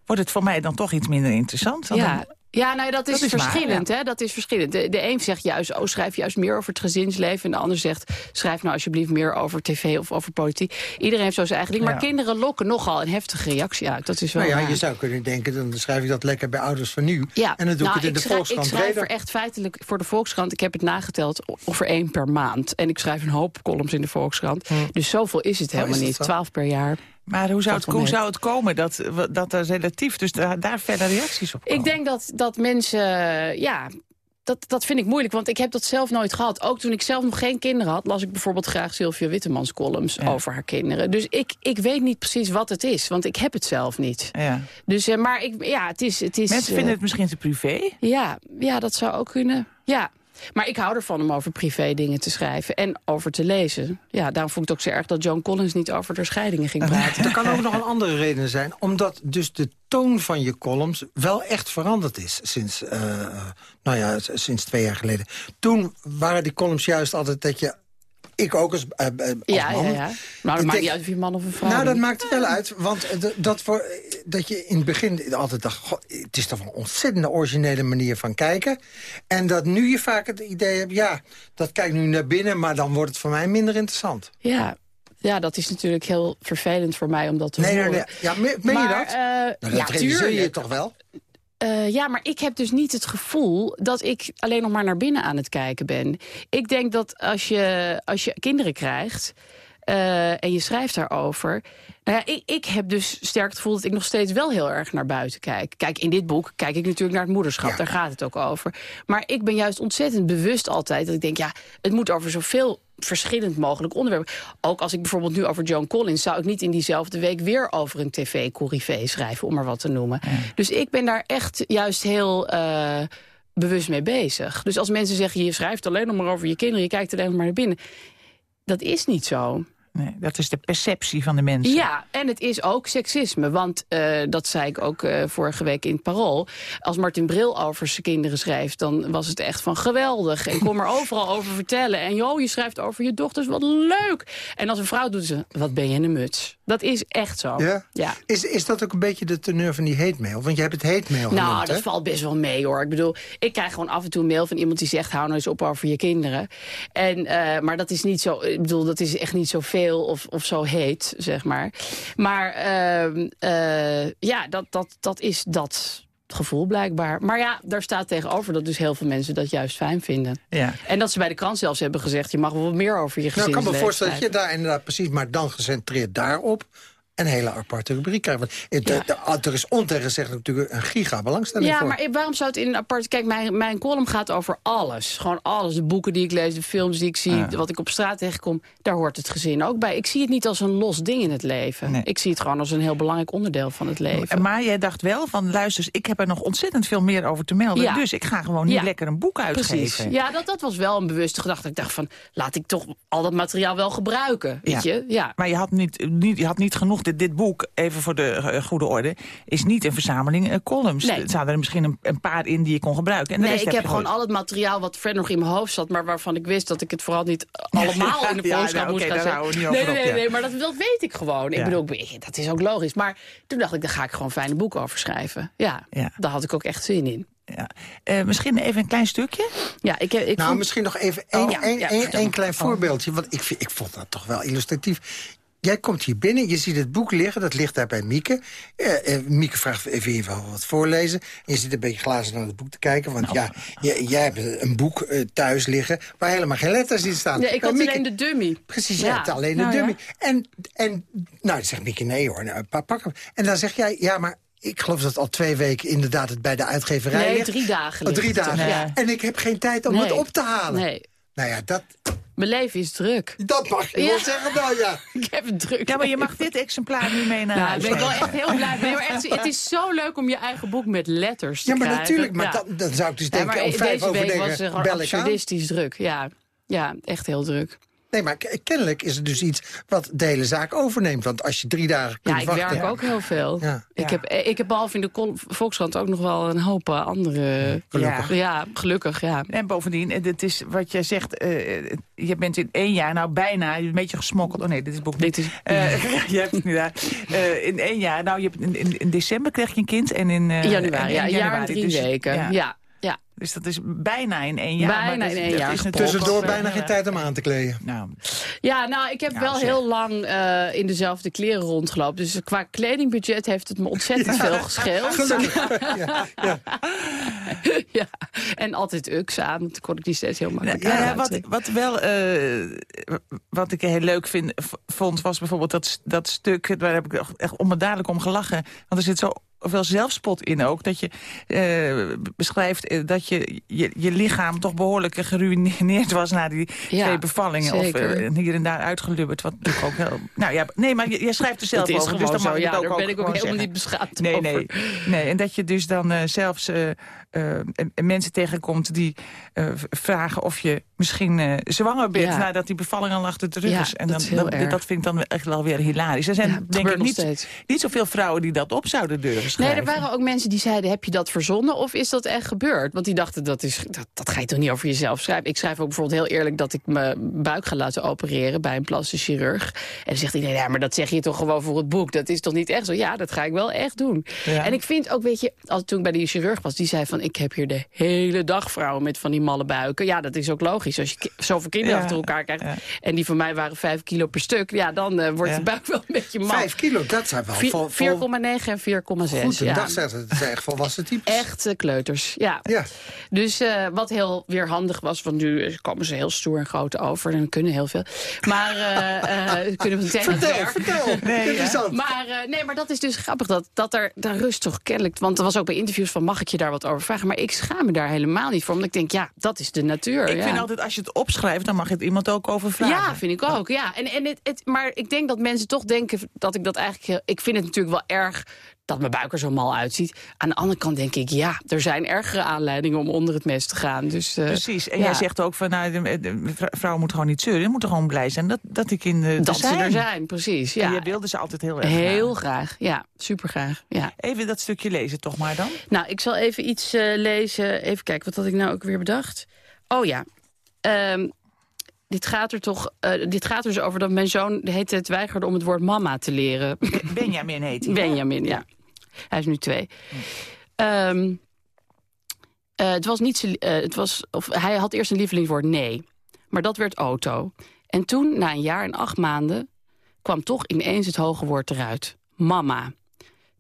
wordt het voor mij dan toch iets minder interessant. Ja. dan- Ja, nou, dat is, Dat is waar, verschillend. hè? Dat is verschillend. De, de een zegt juist, oh, schrijf juist meer over het gezinsleven. En de ander zegt, schrijf nou alsjeblieft meer over tv of over politiek. Iedereen heeft zo zijn eigen ding. Maar Ja. kinderen lokken nogal een heftige reactie uit. Dat is wel Nou ja, je zou kunnen denken, dan schrijf ik dat lekker bij ouders van nu. Ja, En dan doe nou, ik het in de schrijf, Volkskrant Ik schrijf breder. er echt feitelijk voor de Volkskrant. Ik heb het nageteld ongeveer één per maand. En ik schrijf een hoop columns in de Volkskrant. Dus zoveel is het helemaal is dat niet. Twaalf per jaar. Maar hoe zou, het, hoe zou het komen dat, dat er relatief dus daar, daar verder reacties op komen? Ik denk dat, dat mensen, eh, ja, dat, dat vind ik moeilijk. Want ik heb dat zelf nooit gehad. Ook toen ik zelf nog geen kinderen had... las ik bijvoorbeeld graag Sylvia Wittemans columns over haar kinderen. Dus ik, ik weet niet precies wat het is. Want ik heb het zelf niet. Ja. Dus, eh, maar ik, ja, het is... Het is Mensen eh, vinden het misschien te privé. Ja, ja, dat zou ook kunnen. Ja. Maar ik hou ervan om over privé dingen te schrijven en over te lezen. Ja, daarom vond ik het ook zo erg dat Joan Collins niet over de scheidingen ging praten. Er kan ook nog een andere reden zijn. Omdat dus de toon van je columns wel echt veranderd is. Sinds, eh, nou ja, sinds twee jaar geleden. Toen waren die columns juist altijd dat je... Ik ook als, eh, eh, als Ja, man. ja, ja. Nou, dat maakt niet uit of je man of een vrouw Nou, dat maakt wel uit. Want eh, dat, voor, dat je in het begin altijd dacht... "Goh, het is toch een ontzettende originele manier van kijken. En dat nu je vaak het idee hebt... ja, dat kijkt nu naar binnen... maar dan wordt het voor mij minder interessant. Ja. ja, dat is natuurlijk heel vervelend voor mij om dat te Nee, nee, horen. nee. Ja, me- meen je dat? eh, Nou, dat ja, realiseer je toch wel? Eh, ja, maar ik heb dus niet het gevoel dat ik alleen nog maar naar binnen aan het kijken ben. Ik denk dat als je, als je kinderen krijgt eh, en je schrijft daarover... Nou ja, ik, ik heb dus sterk het gevoel dat ik nog steeds wel heel erg naar buiten kijk. Kijk, in dit boek kijk ik natuurlijk naar het moederschap. Ja. Daar gaat het ook over. Maar ik ben juist ontzettend bewust altijd dat ik denk... ja, het moet over zoveel verschillend mogelijk onderwerpen. Ook als ik bijvoorbeeld nu over Joan Collins... zou ik niet in diezelfde week weer over een tv-corrivee schrijven... om maar wat te noemen. Dus ik ben daar echt juist heel... eh, bewust mee bezig. Dus als mensen zeggen, je schrijft alleen nog maar over je kinderen... je kijkt alleen nog maar naar binnen. Dat is niet zo. Nee, dat is de perceptie van de mensen. Ja, en het is ook seksisme. Want eh, dat zei ik ook eh, vorige week in het Parool. Als Martin Bril over zijn kinderen schrijft... dan was het echt van geweldig. En kom er overal over vertellen. En joh, je schrijft over je dochters, wat leuk. En als een vrouw doet ze, wat ben je een muts. Dat is echt zo. Ja? ja. Is, is dat ook een beetje de teneur van die hate mail? Want je hebt het hate mail Nou, genoemd, dat hè? valt best wel mee hoor. Ik bedoel, ik krijg gewoon af en toe een mail van iemand die zegt... hou nou eens op over je kinderen. En, eh, maar dat is niet zo, ik bedoel, dat is echt niet zoveel of, of zo heet, zeg maar. Maar ehm, eh, ja, dat, dat, dat is dat gevoel blijkbaar. Maar ja, daar staat tegenover dat dus heel veel mensen dat juist fijn vinden. Ja. En dat ze bij de krant zelfs hebben gezegd... je mag wel wat meer over je Nou, ik kan me voorstellen dat je daar inderdaad precies... maar dan gecentreerd daarop een hele aparte rubriek krijgt. Want het, Ja. de- er is onteggezegd natuurlijk een giga belangstelling Ja, voor. maar waarom zou het in een apart... Kijk, mijn, mijn column gaat over alles. Gewoon alles. De boeken die ik lees, de films die ik zie... wat ik op straat tegenkom, daar hoort het gezin ook bij. Ik zie het niet als een los ding in het leven. Nee. Ik zie het gewoon als een heel belangrijk onderdeel van het leven. Maar jij dacht wel van, luister, ik heb er nog ontzettend veel meer over te melden. Ja. Dus ik ga gewoon nu Ja. lekker een boek uitgeven. Precies. Ja, dat, dat was wel een bewuste gedachte. Ik dacht van, laat ik toch al dat materiaal wel gebruiken. Weet Ja. je? Ja. Maar je had niet, niet, je had niet genoeg. Dit, dit boek, even voor de eh, goede orde, is niet een verzameling eh, columns. Nee. Er zaten er misschien een, een paar in die je kon gebruiken. En de Nee, rest ik heb gewoon al het materiaal wat verder nog in mijn hoofd zat... maar waarvan ik wist dat ik het vooral niet allemaal in de Ja, Volkskrant nou, moest gaan zetten. nee, nee, nee, ja. nee, maar dat, dat weet ik gewoon. Ik Ja. bedoel, dat is ook logisch. Maar toen dacht ik, daar ga ik gewoon fijne boeken over schrijven. Ja, Ja. daar had ik ook echt zin in. Ja. Eh, misschien even een klein stukje? Ja, ik, ik nou, vond- misschien nog even één Oh, ja, één- ja, één- vertel. één klein Oh. voorbeeldje. Want ik, vind- ik vond dat toch wel illustratief. Jij komt hier binnen, je ziet het boek liggen, dat ligt daar bij Mieke. Eh, eh, Mieke vraagt, even je wel wat voorlezen? En je zit een beetje glazen naar het boek te kijken. Want ja, jij, jij hebt een boek eh, thuis liggen waar helemaal geen letters in staan. Ja, ik had Mieke- alleen de dummy. Precies, Ja. je hebt alleen de Nou ja. dummy. En, en nou, dan zegt Mieke, nee hoor, nou, pa- pak hem. En dan zeg jij, ja, maar ik geloof dat al twee weken inderdaad het bij de uitgeverij Nee, ligt. drie dagen Oh, drie dagen. ja. En ik heb geen tijd om Nee. het op te halen. Nee. Nou ja, dat, Mijn leven is druk. dat mag je Ja. wel zeggen nou ja. Ik heb het druk. Ja, maar je mag dit exemplaar nu mee naar Nou, huis ik ben wel echt heel blij. Nee, maar echt, het is zo leuk om je eigen boek met letters te Ja, maar krijgen. natuurlijk, maar Ja. dan, dan zou ik dus Ja, denken, maar om vijf deze over week was het gewoon absurdistisch druk. Ja. ja, echt heel druk. Nee, maar kennelijk is het dus iets wat de hele zaak overneemt. Want als je drie dagen kunt Ja, ik wachten... werk ook heel veel. Ja. Ik, Ja. heb, eh, ik heb behalve in de Volkskrant ook nog wel een hoop eh, andere... Gelukkig. Ja, gelukkig, ja. En bovendien, eh, het is wat jij zegt, eh, je bent in één jaar, nou bijna, een beetje gesmokkeld. Oh nee, dit is boek niet. Dit is, Eh, je hebt het nu daar. Eh, in één jaar, nou je hebt in, in, in december krijg je een kind en in, eh, in januari, ja, een jaar en januari. drie Dus, weken. ja. Dus dat is bijna in één jaar. Bijna maar dat- in één jaar is Tussendoor bijna eh, geen tijd om aan te kleden. Nou, Ja, nou, ik heb Nou, wel zeg. heel lang eh, in dezelfde kleren rondgelopen. Dus qua kledingbudget heeft het me ontzettend veel gescheeld. ja, ja. ja. En altijd UX aan, dan kon ik die steeds heel makkelijk Ja, wat, wat wel, eh, wat ik heel leuk vind, vond, was bijvoorbeeld dat, dat stuk, daar heb ik echt- echt onbedadelijk om gelachen. Want er zit zo veel zelfspot in ook, dat je eh, beschrijft eh, dat je, je je lichaam toch behoorlijk geruineerd was na die Ja, twee bevallingen. zeker. Of eh, hier en daar uitgelubberd, wat natuurlijk ook heel... Nou ja, nee, maar je, jij schrijft er zelf over, dus dan zo, mag ja, het ook, daar ben ik ook helemaal zeggen. niet beschaamd Nee, over. nee, nee. En dat je dus dan zelfs mensen tegenkomt die eh, vragen of je misschien eh, zwanger bent Ja. nadat die bevalling al achter de rug is. En dat dan, heel dat, vind ik dan echt wel weer hilarisch. Er zijn denk ik niet, niet zoveel vrouwen die dat op zouden durven Nee, schrijven. er waren ook mensen die zeiden, heb je dat verzonnen of is dat echt gebeurd? Want die dachten, dat, is, dat, dat ga je toch niet over jezelf schrijven? Ik schrijf ook bijvoorbeeld heel eerlijk dat ik mijn buik ga laten opereren bij een plastisch chirurg. En dan zegt iedereen, ja, maar dat zeg je toch gewoon voor het boek? Dat is toch niet echt zo? Ja, dat ga ik wel echt doen. Ja. En ik vind ook, weet je, als, toen ik bij die chirurg was, die zei van, ik heb hier de hele dag vrouwen met van die malle buiken. Ja, dat is ook logisch. Als je zoveel kinderen Ja. achter elkaar krijgt Ja. en die van mij waren vijf kilo per stuk, ja, dan eh, wordt Ja. de buik wel een beetje mal. Vijf kilo, dat zijn wel Vier- vol, 4,9 en 4,6. Goed, een ja. het. Het zijn echt volwassen types. Echt eh, kleuters, ja. Ja. Dus eh, wat heel weer handig was, want nu komen ze heel stoer en groot over en kunnen heel veel. Maar eh, eh, kunnen we meteen Vertel, werk. vertel. Nee, Interessant. Maar, eh, nee, maar dat is dus grappig, dat, dat er daar rust toch kennelijk... want er was ook bij interviews van, mag ik je daar wat over vragen? Maar ik schaam me daar helemaal niet voor, omdat ik denk, ja, dat is de natuur. Ik ja. vind altijd, als je het opschrijft, dan mag je het iemand ook over vragen. Ja, vind ik ook. Ja. En, en het, het, maar ik denk dat mensen toch denken dat ik dat eigenlijk... Ik vind het natuurlijk wel erg dat mijn buik er zo mal uitziet. Aan de andere kant denk ik, ja, er zijn ergere aanleidingen om onder het mes te gaan. Dus, eh, Precies. En ja, jij zegt ook van, nou, de, de vrouw moet gewoon niet zeuren. Die moet er gewoon blij zijn dat, dat die kinderen dat er ze zijn. er zijn, precies. En Ja. je wilde ze altijd heel erg Heel graag. graag, ja, super graag. Ja. Even dat stukje lezen toch maar dan. Nou, ik zal even iets eh, lezen. Even kijken, wat had ik nou ook weer bedacht? Oh ja, Ehm, dit, gaat er toch, eh, dit gaat er dus over dat mijn zoon de hele tijd weigerde om het woord mama te leren. Benjamin heet hij. Benjamin, ja. Hij is nu twee. Ehm, eh, het was niet eh, het was, of hij had eerst een lievelingswoord nee. Maar dat werd auto. En toen, na een jaar en acht maanden, kwam toch ineens het hoge woord eruit. Mama.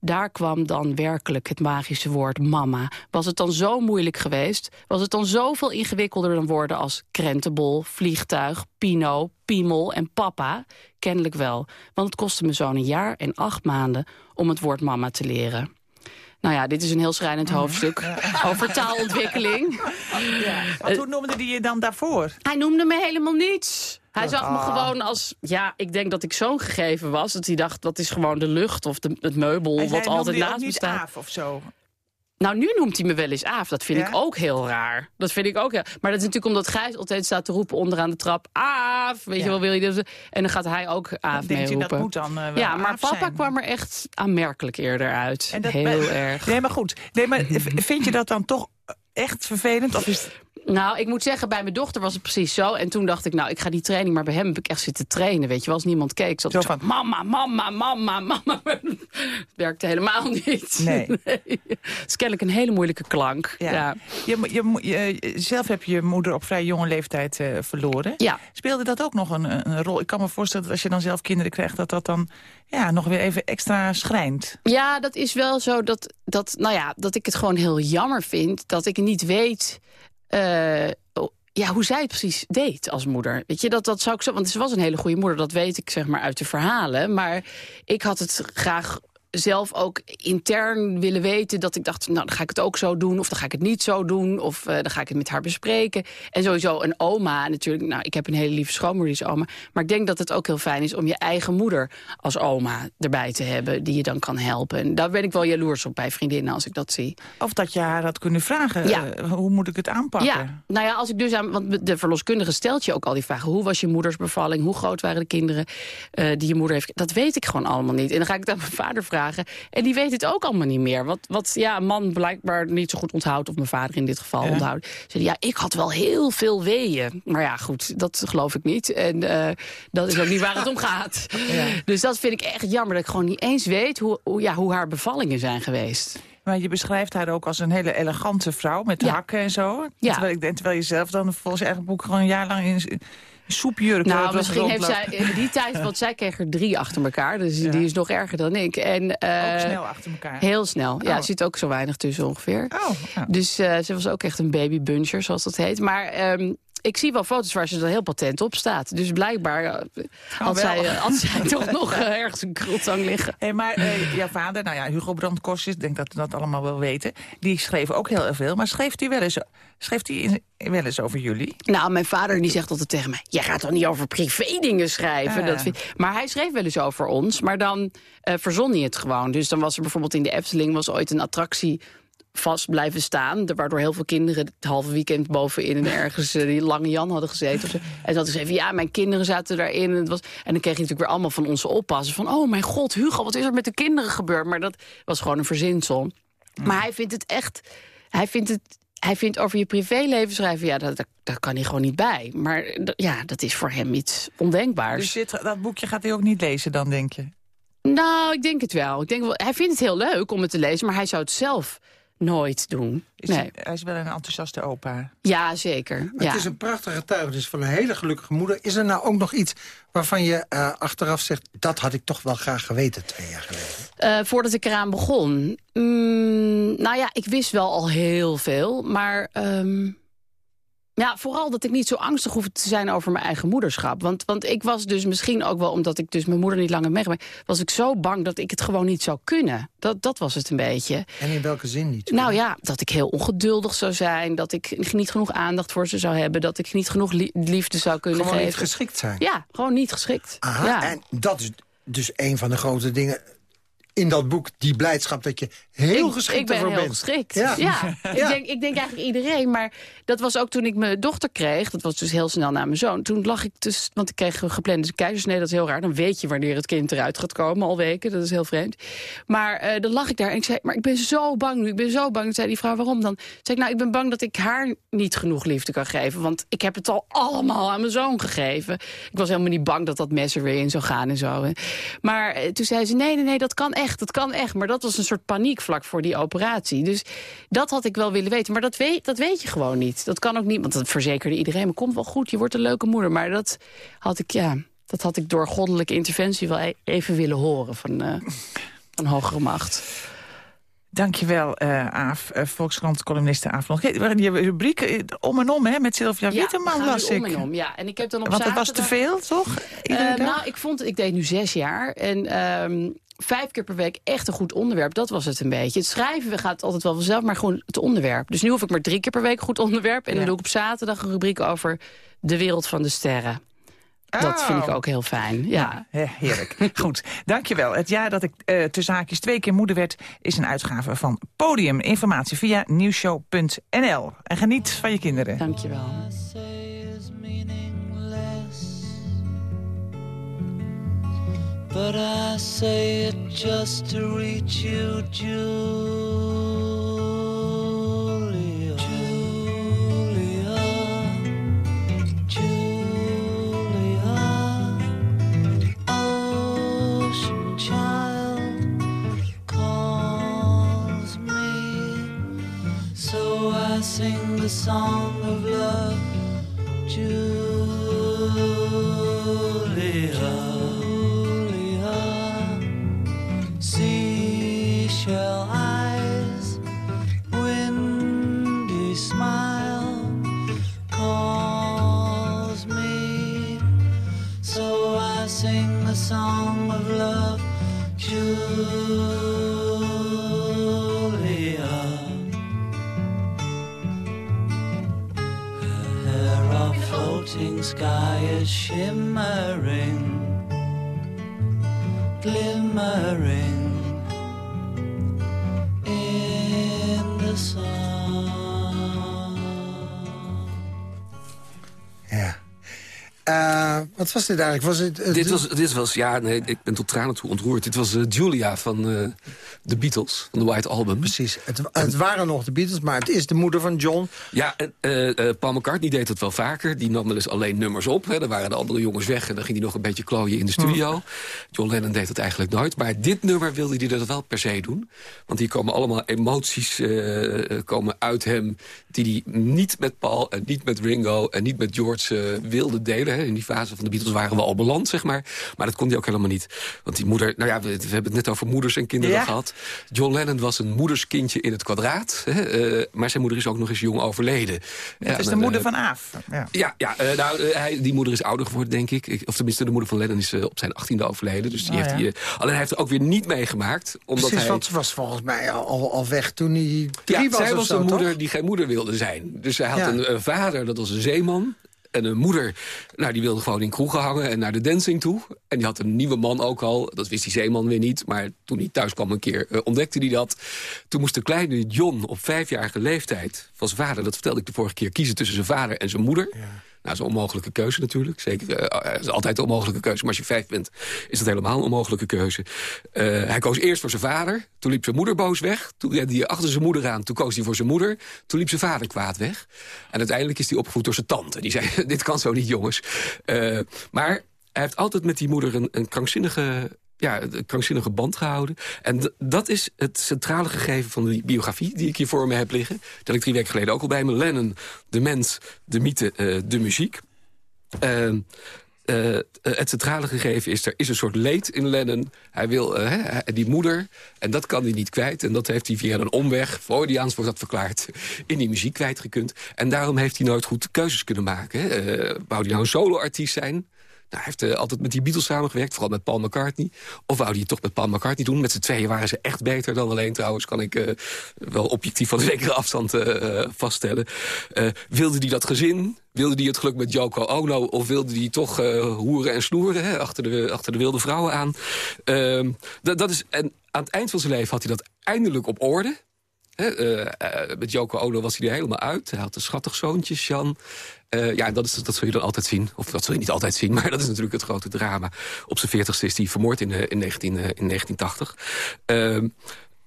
Daar kwam dan werkelijk het magische woord mama. Was het dan zo moeilijk geweest? Was het dan zoveel ingewikkelder dan woorden als krentenbol, vliegtuig, pino, piemel en papa? Kennelijk wel, want het kostte me zo'n een jaar en acht maanden om het woord mama te leren. Nou ja, dit is een heel schrijnend hoofdstuk over taalontwikkeling. Want hoe noemde die je dan daarvoor? Hij noemde me helemaal niets. Hij zag me gewoon als, ja, ik denk dat ik zo'n gegeven was... dat hij dacht, dat is gewoon de lucht of de, het meubel wat altijd naast me staat. Aaf of zo. Nou, nu noemt hij me wel eens Aaf. Dat vind Ja? ik ook heel raar. Dat vind ik ook heel... Maar dat is natuurlijk omdat Gijs altijd staat te roepen onderaan de trap... Aaf, weet Ja. je wel, wil je dit? En dan gaat hij ook Aaf mee hij, dat roepen. moet dan eh, wel ja, maar papa zijn. kwam er echt aanmerkelijk eerder uit. En dat heel erg. Nee, maar goed. Nee, maar vind je dat dan toch echt vervelend? Of is het- Nou, ik moet zeggen, bij mijn dochter was het precies zo. En toen dacht ik, nou, ik ga die training, maar bij hem heb ik echt zitten trainen. Weet je wel, als niemand keek, zat Zo ik zo, van- mama, mama, mama, mama. Het werkte helemaal niet. Nee. Het is kennelijk een hele moeilijke klank. Ja. Ja. Je, je, zelf heb je je moeder op vrij jonge leeftijd eh, verloren. Ja. Speelde dat ook nog een, een rol? Ik kan me voorstellen dat als je dan zelf kinderen krijgt... dat dat dan ja, nog weer even extra schrijnt. Ja, dat is wel zo dat, dat, nou ja, dat ik het gewoon heel jammer vind... dat ik niet weet eh, oh, ja, hoe zij het precies deed als moeder. Weet je, dat, dat zou ik zo... Want ze was een hele goede moeder, dat weet ik zeg maar uit de verhalen. Maar ik had het graag zelf ook intern willen weten... dat ik dacht, nou, dan ga ik het ook zo doen... of dan ga ik het niet zo doen, of eh, dan ga ik het met haar bespreken. En sowieso een oma natuurlijk. Nou, ik heb een hele lieve schoonmoeder, die is oma. Maar ik denk dat het ook heel fijn is om je eigen moeder als oma erbij te hebben... die je dan kan helpen. En daar ben ik wel jaloers op bij vriendinnen als ik dat zie. Of dat je haar had kunnen vragen, Ja. eh, hoe moet ik het aanpakken? Ja, nou ja, als ik dus aan, want de verloskundige stelt je ook al die vragen. Hoe was je moeders bevalling? Hoe groot waren de kinderen eh, die je moeder heeft? Dat weet ik gewoon allemaal niet. En dan ga ik het aan mijn vader vragen. En die weet het ook allemaal niet meer. Wat, wat ja, een man blijkbaar niet zo goed onthoudt, of mijn vader in dit geval Ja. onthoudt. Zei ja, ik had wel heel veel weeën. Maar ja, goed, dat geloof ik niet. En eh, dat is ook niet waar het om gaat. Ja. Dus dat vind ik echt jammer, dat ik gewoon niet eens weet hoe, hoe, ja, hoe haar bevallingen zijn geweest. Maar je beschrijft haar ook als een hele elegante vrouw met Ja. hakken en zo. Ja. Terwijl, ik, denk- terwijl je zelf dan volgens eigen boek gewoon een jaar lang in soepjurk Nou, eh, misschien heeft zij in die tijd, want zij kreeg er drie achter elkaar. Dus die is nog erger dan ik. En, eh, Ook snel achter elkaar. Heel snel. Ja, Oh. er zit ook zo weinig tussen ongeveer. Oh, ja. Dus eh, ze was ook echt een baby buncher, zoals dat heet. Maar ehm, ik zie wel foto's waar ze er heel patent op staat. Dus blijkbaar eh, had, wel. zij, eh, had zij toch nog eh, ergens een krultang liggen. Hey, maar jouw vader, nou ja, Hugo Brandkostjes, ik denk dat we dat allemaal wel weten. Die schreef ook heel erg veel. Maar schreef hij wel eens, schreef in- wel eens over jullie? Nou, mijn vader die zegt altijd tegen mij... jij gaat toch niet over privé dingen schrijven? Ah. Dat vind... Maar hij schreef wel eens over ons, maar dan verzon hij het gewoon. Dus dan was er bijvoorbeeld in de Efteling... was ooit een attractie vast blijven staan... waardoor heel veel kinderen het halve weekend bovenin... en ergens eh, die lange Jan hadden gezeten. Of zo. En dat is even, ja, mijn kinderen zaten daarin. En, het was... en dan kreeg je natuurlijk weer allemaal van onze oppassen... van, oh mijn god, Hugo, wat is er met de kinderen gebeurd? Maar dat was gewoon een verzinsel. Maar hij vindt het echt... Hij vindt het hij vindt over je privéleven schrijven, ja, dat, kan hij gewoon niet bij. Maar ja, dat is voor hem iets ondenkbaars. Dus dit, dat boekje gaat hij ook niet lezen dan, denk je? Nou, ik denk het wel. Ik denk wel. Hij vindt het heel leuk om het te lezen, maar hij zou het zelf nooit doen. Is nee. hij, hij is wel een enthousiaste opa. Ja, zeker. Maar Ja. Het is een prachtige getuigenis van een hele gelukkige moeder. Is er nou ook nog iets waarvan je eh, achteraf zegt... dat had ik toch wel graag geweten twee jaar geleden? Eh, voordat ik eraan begon. Mm, nou ja, ik wist wel al heel veel. Maar ehm, ja, vooral dat ik niet zo angstig hoefde te zijn over mijn eigen moederschap. Want, want ik was dus misschien ook wel, omdat ik dus mijn moeder niet langer meegemaakt... was ik zo bang dat ik het gewoon niet zou kunnen. Dat, dat was het een beetje. En in welke zin niet? Nou ja, dat ik heel ongeduldig zou zijn. Dat ik niet genoeg aandacht voor ze zou hebben. Dat ik niet genoeg lie- liefde zou kunnen Gewoon geven. niet geschikt zijn. Ja, gewoon niet geschikt. Aha, ja. en dat is dus een van de grote dingen in dat boek. Die blijdschap dat je heel ik, geschikt ik ben heel bent. geschikt. Ja. Ja. Ik, denk, ik denk eigenlijk iedereen. Maar dat was ook toen ik mijn dochter kreeg. Dat was dus heel snel na mijn zoon. Toen lag ik dus, want ik kreeg geplande keizersnee. Dat is heel raar. Dan weet je wanneer het kind eruit gaat komen. Al weken. Dat is heel vreemd. Maar eh, dan lag ik daar en ik zei, maar ik ben zo bang nu. Ik ben zo bang. Toen zei die vrouw, waarom dan? Toen zei ik, nou, ik ben bang dat ik haar niet genoeg liefde kan geven. Want ik heb het al allemaal aan mijn zoon gegeven. Ik was helemaal niet bang dat dat mes er weer in zou gaan en zo. hè. Maar eh, toen zei ze, nee, nee, nee, dat kan echt. Dat kan echt. Maar dat was een soort paniek vlak voor die operatie. Dus dat had ik wel willen weten. Maar dat weet, dat weet je gewoon niet. Dat kan ook niet, want dat verzekerde iedereen. Maar komt wel goed, je wordt een leuke moeder. Maar dat had ik, ja, dat had ik door goddelijke interventie wel e- even willen horen van, eh van hogere macht. Dankjewel, eh Aaf, eh, Volkskrant-columniste Aaf. Je rubriek om en om hè, met Sylvia Ja, Witteman las ik. om en om. Ja, en ik heb dan op Want het was te zaterdag- veel, toch? Nou, ik vond, ik deed nu zes jaar. En ehm, vijf keer per week echt een goed onderwerp. Dat was het een beetje. Het schrijven gaat altijd wel vanzelf, maar gewoon het onderwerp. Dus nu hoef ik maar drie keer per week goed onderwerp. En dan doe ik op zaterdag een rubriek over de wereld van de sterren. Dat vind ik Oh. ook heel fijn. Ja. Heerlijk. Goed, dankjewel. Het jaar dat ik eh tussen haakjes twee keer moeder werd... is een uitgave van Podium. Informatie via nieuwshow.nl. En geniet van je kinderen. Dankjewel. But I say it just to reach you, Julia. Julia. Julia. Ocean child calls me. So I sing the song of love, Julia. Was dit eigenlijk? Was het, eh, Dit was, dit was, ja, nee, ik ben tot tranen toe ontroerd. Dit was eh, Julia van eh de Beatles, van de White Album. Precies. Het, het waren nog de Beatles, maar het is de moeder van John. Ja, en, eh, eh, Paul McCartney deed dat wel vaker. Die nam wel eens alleen nummers op. Hè. Dan waren de andere jongens weg en dan ging hij nog een beetje klooien in de studio. John Lennon deed dat eigenlijk nooit. Maar dit nummer wilde hij dat wel per se doen. Want hier komen allemaal emoties eh, komen uit hem... die hij niet met Paul en niet met Ringo en niet met George wilde delen. Hè. In die fase van de Beatles waren we al beland, zeg maar. Maar dat kon hij ook helemaal niet. Want die moeder... Nou ja, we, we hebben het net over moeders en kinderen Ja. gehad. John Lennon was een moederskindje in het kwadraat. Hè. eh, maar zijn moeder is ook nog eens jong overleden. Het Ja, is de en, moeder eh, van Aaf. Ja. ja, ja eh, nou, hij, die moeder is ouder geworden, denk ik. Ik- Of tenminste, de moeder van Lennon is op zijn achttiende overleden. Dus die Ah, heeft alleen hij heeft het ook weer niet meegemaakt. Omdat Precies, hij, want ze was volgens mij al, al, weg toen hij drie ja, was zij was een moeder toch? die geen moeder wilde zijn. Dus hij had Ja. een, een vader, dat was een zeeman. En een moeder, nou, die wilde gewoon in kroegen hangen en naar de dancing toe. En die had een nieuwe man ook al. Dat wist die zeeman weer niet. Maar toen hij thuis kwam een keer, eh, ontdekte hij dat. Toen moest de kleine John op vijfjarige leeftijd van zijn vader... dat vertelde ik de vorige keer, kiezen tussen zijn vader en zijn moeder. Nou, dat is een onmogelijke keuze natuurlijk. Zeker, het is altijd een onmogelijke keuze. Maar als je vijf bent, is dat helemaal een onmogelijke keuze. Eh, hij koos eerst voor zijn vader. Toen liep zijn moeder boos weg. Toen rende hij achter zijn moeder aan. Toen koos hij voor zijn moeder. Toen liep zijn vader kwaad weg. En uiteindelijk is hij opgevoed door zijn tante. Die zei, dit kan zo niet, jongens. Maar hij heeft altijd met die moeder een, een krankzinnige ja, krankzinnige band gehouden. En dat is het centrale gegeven van die biografie... die ik hier voor me heb liggen. Dat ik drie weken geleden ook al bij me. Lennon, de mens, de mythe, eh, de muziek. Ehm, eh, het centrale gegeven is, er is een soort leed in Lennon. Hij wil eh, hè, die moeder, en dat kan hij niet kwijt. En dat heeft hij via een omweg, Freudiaans wordt dat verklaard... in die muziek kwijtgekund. En daarom heeft hij nooit goed keuzes kunnen maken. Eh, wou hij nou een solo-artiest zijn... Nou, hij heeft eh, altijd met die Beatles samengewerkt, vooral met Paul McCartney. Of wou hij het toch met Paul McCartney doen? Met z'n tweeën waren ze echt beter dan alleen trouwens... kan ik eh, wel objectief van zekere afstand eh, vaststellen. Wilde hij dat gezin? Wilde hij het geluk met Yoko Ono? Of wilde hij toch hoeren en snoeren hè, achter, de, achter de wilde vrouwen aan? Ehm, dat is, en aan het eind van zijn leven had hij dat eindelijk op orde... Eh, eh, met Yoko Ono was hij er helemaal uit. Hij had een schattig zoontje, Jan. Eh, ja, dat, is, dat zul je dan altijd zien. Of dat zul je niet altijd zien, maar dat is natuurlijk het grote drama. Op zijn veertigste is hij vermoord in, in, 19, eh, in 1980. Ehm,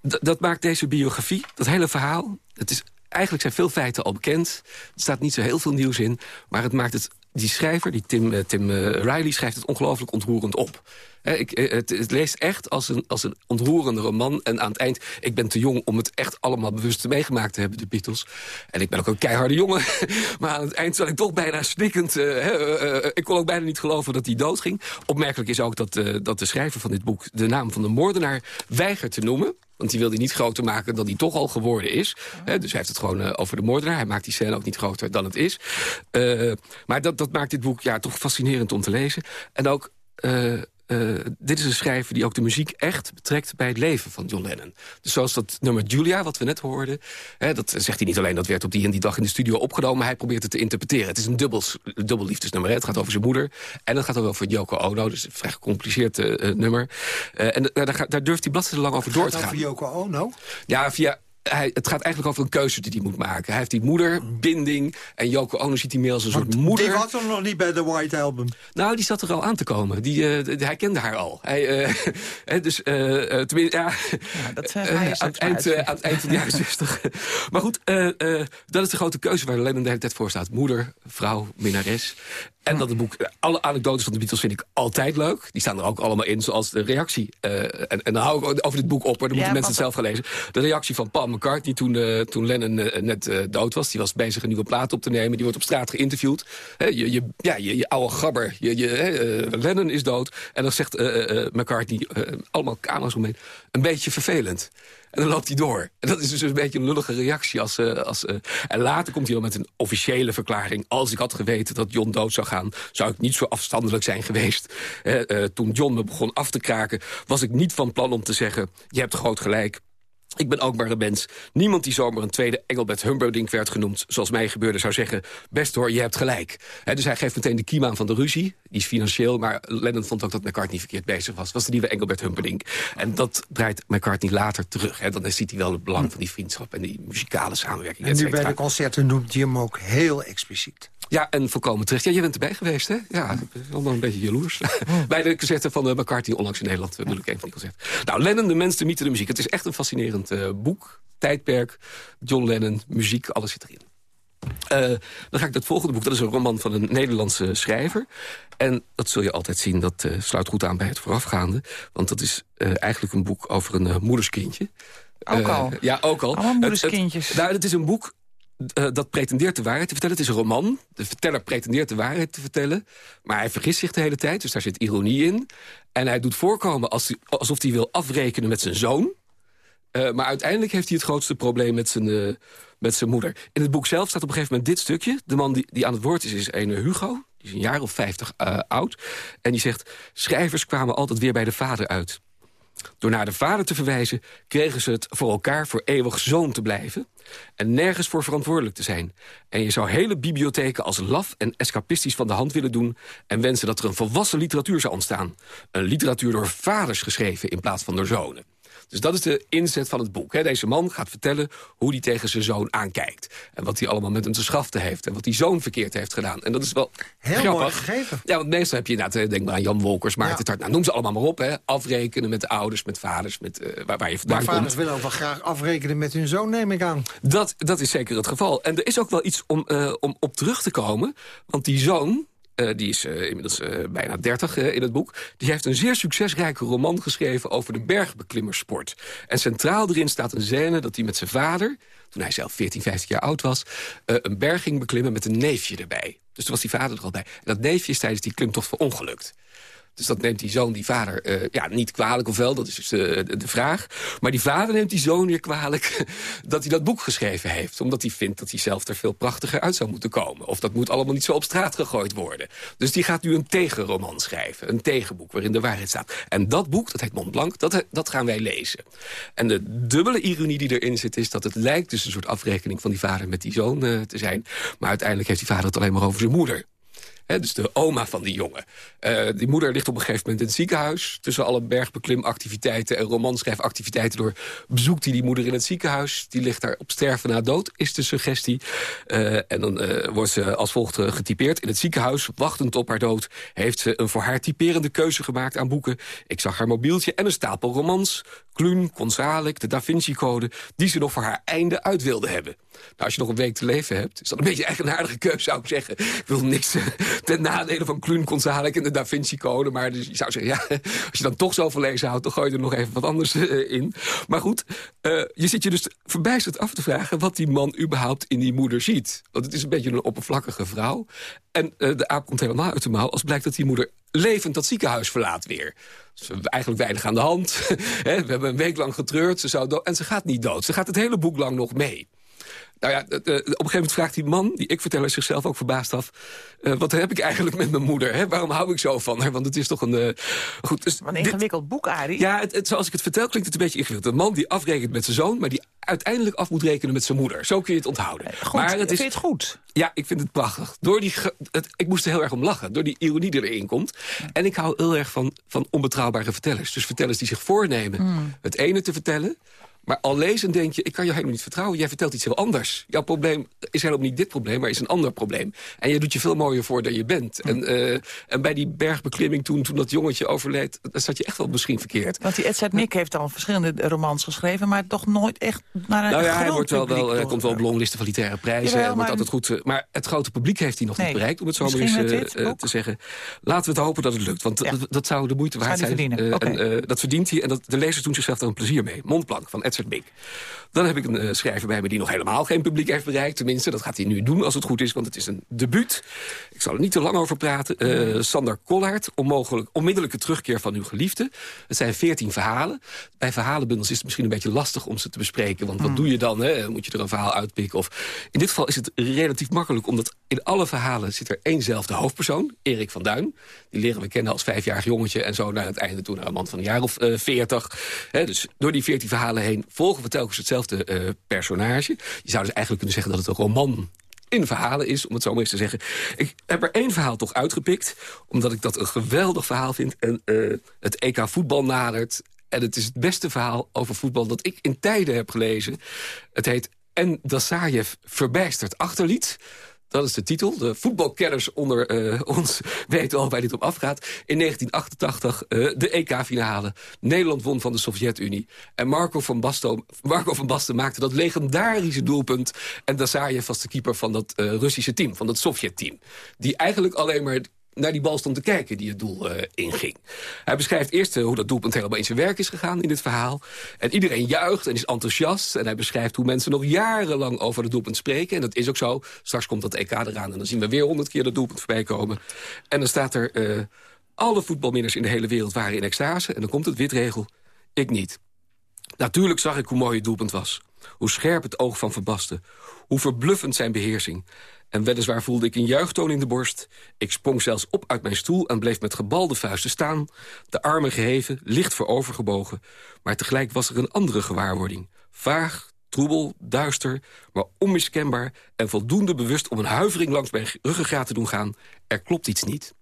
dat maakt deze biografie, dat hele verhaal... Het is, eigenlijk zijn veel feiten al bekend. Er staat niet zo heel veel nieuws in. Maar het maakt het, die schrijver, die Tim, eh, Tim eh, Riley, schrijft het ongelooflijk ontroerend op. Ik, eh, het, leest echt als een, als een ontroerende roman. En aan het eind, ik ben te jong om het echt allemaal bewust meegemaakt te hebben, de Beatles. En ik ben ook een keiharde jongen. maar aan het eind zat ik toch bijna snikkend. ik kon ook bijna niet geloven dat hij doodging. Opmerkelijk is ook dat, dat de schrijver van dit boek de naam van de moordenaar weigert te noemen. Want die wil hij niet groter maken dan hij toch al geworden is. Dus hij heeft het gewoon eh, over de moordenaar. Hij maakt die scène ook niet groter dan het is. Eh, maar dat, dat maakt dit boek ja, toch fascinerend om te lezen. En ook... eh, eh, dit is een schrijver die ook de muziek echt betrekt bij het leven van John Lennon. Dus zoals dat nummer Julia, wat we net hoorden... Hè, dat zegt hij niet alleen, dat werd op die en die dag in de studio opgenomen... maar hij probeert het te interpreteren. Het is een dubbel liefdesnummer. Hè. Het gaat over zijn moeder en het gaat ook over Yoko Ono. Dus een vrij gecompliceerd eh, eh, nummer. En daar, daar, durft hij bladzijden lang over door te Gaat gaan. over Yoko Ono? Ja, via... Hij, het gaat eigenlijk over een keuze die hij moet maken. Hij heeft die moederbinding en Yoko Ono ziet hij meer als een soort moeder. Die was er nog niet bij de White Album. Nou, die zat er al aan te komen. Die, eh, hij kende haar al. Hij, eh, hè, dus, eh, eh, tenminste, ja, dat zijn hij aan, het eind, maar aan het eind van de jaren 60. maar goed, eh, eh, dat is de grote keuze waar Lennon de hele tijd voor staat. Moeder, vrouw, minnares. En dat het boek, alle anekdotes van de Beatles vind ik altijd leuk. Die staan er ook allemaal in, zoals de reactie. eh, en, en dan hou ik over dit boek op, hoor. dan Ja, moeten mensen het zelf gaan lezen. De reactie van Paul McCartney toen, uh, toen Lennon uh, net uh, dood was. Die was bezig een nieuwe plaat op te nemen. Die wordt op straat geïnterviewd. Je, je, ja, je, oude gabber, je, je, Lennon is dood. En dan zegt McCartney, allemaal kamers omheen, een beetje vervelend. En dan loopt hij door. En dat is dus een beetje een lullige reactie. Als, als, en later komt hij wel met een officiële verklaring. Als ik had geweten dat John dood zou gaan... zou ik niet zo afstandelijk zijn geweest. Toen John me begon af te kraken... was ik niet van plan om te zeggen... je hebt groot gelijk, ik ben ook maar een mens. Niemand die zomaar een tweede Engelbert Humperdinck werd genoemd... zoals mij gebeurde, zou zeggen... best hoor, je hebt gelijk. dus hij geeft meteen de kiem aan van de ruzie. Die is financieel, maar Lennon vond ook dat McCartney verkeerd bezig was. was de nieuwe Engelbert Humperdinck. En dat draait McCartney later terug. He, dan ziet hij wel het belang van die vriendschap... en die muzikale samenwerking. En nu bij de concerten noemt hij hem ook heel expliciet. Ja, en volkomen terecht. Ja, je bent erbij geweest, hè? Ja, ik ben allemaal een beetje jaloers. Bij de concerten van uh, McCartney onlangs in Nederland bedoel ik een van die concerten. Nou, Lennon, de mens, de mythe, de muziek. Het is echt een fascinerend uh, boek. Tijdperk, John Lennon, muziek, alles zit erin. Uh, dan ga ik het volgende boek. Dat is een roman van een Nederlandse schrijver. En dat zul je altijd zien. Dat uh, sluit goed aan bij het voorafgaande. Want dat is uh, eigenlijk een boek over een moederskindje. Ook al? ja, ook al. Allemaal moederskindjes. Het, het, nou, het is een boek uh, dat pretendeert de waarheid te vertellen. Het is een roman. De verteller pretendeert de waarheid te vertellen. Maar hij vergist zich de hele tijd, dus daar zit ironie in. En hij doet voorkomen als, alsof hij wil afrekenen met zijn zoon. Uh, maar uiteindelijk heeft hij het grootste probleem met zijn, uh, met zijn moeder. In het boek zelf staat op een gegeven moment dit stukje. De man die, die aan het woord is, is een Hugo. Die is een jaar of vijftig oud. En die zegt, schrijvers kwamen altijd weer bij de vader uit. Door naar de vader te verwijzen kregen ze het voor elkaar voor eeuwig zoon te blijven... en nergens voor verantwoordelijk te zijn. En je zou hele bibliotheken als laf en escapistisch van de hand willen doen... en wensen dat er een volwassen literatuur zou ontstaan. Een literatuur door vaders geschreven in plaats van door zonen. Dus dat is de inzet van het boek. Deze man gaat vertellen hoe hij tegen zijn zoon aankijkt. En wat hij allemaal met hem te schaften heeft. En wat die zoon verkeerd heeft gedaan. En dat is wel Heel grappig. mooi gegeven. Ja, want meestal heb je inderdaad, eh, denk maar aan Jan Wolkers, Maarten ja. Tart. Nou, noem ze allemaal maar op. Hè. Afrekenen met de ouders, met vaders, met, uh, waar, waar je vandaan maar komt. vaders willen ook wel graag afrekenen met hun zoon, neem ik aan. Dat, dat is zeker het geval. En er is ook wel iets om, uh, om op terug te komen. Want die zoon, uh, die is uh, inmiddels uh, bijna 30 in het boek... die heeft een zeer succesrijke roman geschreven over de bergbeklimmersport. En centraal erin staat een scène dat hij met zijn vader... toen hij zelf 14, 15 jaar oud was... een berg ging beklimmen met een neefje erbij. Dus toen was die vader er al bij. En dat neefje is tijdens die klimtocht verongelukt. Dus dat neemt die zoon die vader uh, ja, niet kwalijk of wel, dat is dus uh, de, vraag. Maar die vader neemt die zoon weer kwalijk dat hij dat boek geschreven heeft. Omdat hij vindt dat hij zelf er veel prachtiger uit zou moeten komen. Of dat moet allemaal niet zo op straat gegooid worden. Dus die gaat nu een tegenroman schrijven. Een tegenboek waarin de waarheid staat. En dat boek, dat heet Mont Blanc, dat, dat gaan wij lezen. En de dubbele ironie die erin zit is dat het lijkt dus een soort afrekening van die vader met die zoon uh, te zijn. Maar uiteindelijk heeft die vader het alleen maar over zijn moeder. Dus de oma van die jongen. Uh, die moeder ligt op een gegeven moment in het ziekenhuis. Tussen alle bergbeklimactiviteiten en romanschrijfactiviteiten door... bezoekt hij die moeder in het ziekenhuis. Die ligt daar op sterven na dood, is de suggestie. Uh, en dan uh, wordt ze als volgt getypeerd. In het ziekenhuis, wachtend op haar dood... heeft ze een voor haar typerende keuze gemaakt aan boeken. Ik zag haar mobieltje en een stapel romans. Kluun, Consalik, de Da Vinci Code... die ze nog voor haar einde uit wilde hebben. Nou, als je nog een week te leven hebt, is dat een beetje een eigenaardige keuze, zou ik zeggen. Ik wil niks ten nadele van Kluun, Consalik en de Da Vinci Code. Maar dus je zou zeggen, ja, als je dan toch zoveel lezen houdt... dan gooi je er nog even wat anders uh, in. Maar goed, uh, je zit je dus verbijsterd af te vragen... wat die man überhaupt in die moeder ziet. Want het is een beetje een oppervlakkige vrouw. En uh, de aap komt helemaal uit de mouw... als blijkt dat die moeder levend dat ziekenhuis verlaat weer. Dus eigenlijk weinig aan de hand. We hebben een week lang getreurd. Ze zou en ze gaat niet dood. Ze gaat het hele boek lang nog mee. Nou ja, op een gegeven moment vraagt die man, die ik vertel zichzelf ook verbaasd af... Uh, wat heb ik eigenlijk met mijn moeder? Hè? Waarom hou ik zo van haar? Want het is toch een... Uh, goed, dus een ingewikkeld dit, boek, Arie. Ja, het, het, zoals ik het vertel klinkt het een beetje ingewikkeld. Een man die afrekent met zijn zoon, maar die uiteindelijk af moet rekenen met zijn moeder. Zo kun je het onthouden. Goed, maar het is, vind je het goed? Ja, ik vind het prachtig. Door die, het, ik moest er heel erg om lachen, door die ironie die erin komt. En ik hou heel erg van, van onbetrouwbare vertellers. Dus vertellers die zich voornemen mm. het ene te vertellen... Maar al lezen denk je, ik kan je helemaal niet vertrouwen. Jij vertelt iets heel anders. Jouw probleem is helemaal niet dit probleem, maar is een ander probleem. En je doet je veel mooier voor dan je bent. En, uh, en bij die bergbeklimming toen, toen dat jongetje overleed... dan zat je echt wel misschien verkeerd. Want die Edzard Nick heeft al verschillende romans geschreven... maar toch nooit echt naar een Nou ja, hij, wordt wel, wel, hij komt wel op longlisten van literaire prijzen. Jawel. Wordt altijd goed, maar het grote publiek heeft hij nog nee, niet bereikt... om het zo maar eens uh, te zeggen. Laten we het hopen dat het lukt, want ja. dat, dat, zou de moeite waard zijn. Okay. en, dat verdient hij en dat, de lezers doen zichzelf er een plezier mee. Montblanc van Mik. Dan heb ik een uh, schrijver bij me die nog helemaal geen publiek heeft bereikt. Tenminste, dat gaat hij nu doen als het goed is, want het is een debuut. Ik zal er niet te lang over praten. Uh, Sander Kollaert, onmogelijk, onmiddellijke terugkeer van uw geliefde. Het zijn veertien verhalen. Bij verhalenbundels is het misschien een beetje lastig om ze te bespreken. Want wat doe je dan? Hè? Moet je er een verhaal uitpikken? Of... In dit geval is het relatief makkelijk, omdat in alle verhalen zit er éénzelfde hoofdpersoon. Erik van Duin. Die leren we kennen als vijfjarig jongetje. En zo naar het einde toe naar een man van een jaar of uh, veertig. dus door die veertien verhalen heen volgen we telkens hetzelfde uh, personage. Je zou dus eigenlijk kunnen zeggen dat het een roman in verhalen is, om het zo maar eens te zeggen. Ik heb er één verhaal toch uitgepikt, omdat ik dat een geweldig verhaal vind. En uh, het EK voetbal nadert. En het is het beste verhaal over voetbal dat ik in tijden heb gelezen. Het heet En Dasajev verbijsterd achterliet. Dat is de titel. De voetbalkenners onder uh, ons weten al waar dit op afgaat. In 1988 uh, de EK-finale. Nederland won van de Sovjet-Unie. En Marco van, Basto, Marco van Basten maakte dat legendarische doelpunt. En Dasajev was de keeper van dat uh, Russische team, van dat Sovjet-team. Die eigenlijk alleen maar naar die bal stond te kijken die het doel uh, inging. Hij beschrijft eerst uh, hoe dat doelpunt helemaal in zijn werk is gegaan in dit verhaal. En iedereen juicht en is enthousiast. En hij beschrijft hoe mensen nog jarenlang over het doelpunt spreken. En dat is ook zo. Straks komt dat EK eraan en dan zien we weer honderd keer dat doelpunt voorbij komen. En dan staat er... Uh, alle voetbalminners in de hele wereld waren in extase. En dan komt het witregel. Ik niet. Natuurlijk zag ik hoe mooi het doelpunt was. Hoe scherp het oog van Verbasten. Hoe verbluffend zijn beheersing. En weliswaar voelde ik een juichtoon in de borst. Ik sprong zelfs op uit mijn stoel en bleef met gebalde vuisten staan. De armen geheven, licht voorovergebogen. Maar tegelijk was er een andere gewaarwording. Vaag, troebel, duister, maar onmiskenbaar... en voldoende bewust om een huivering langs mijn ruggengraat te doen gaan. Er klopt iets niet.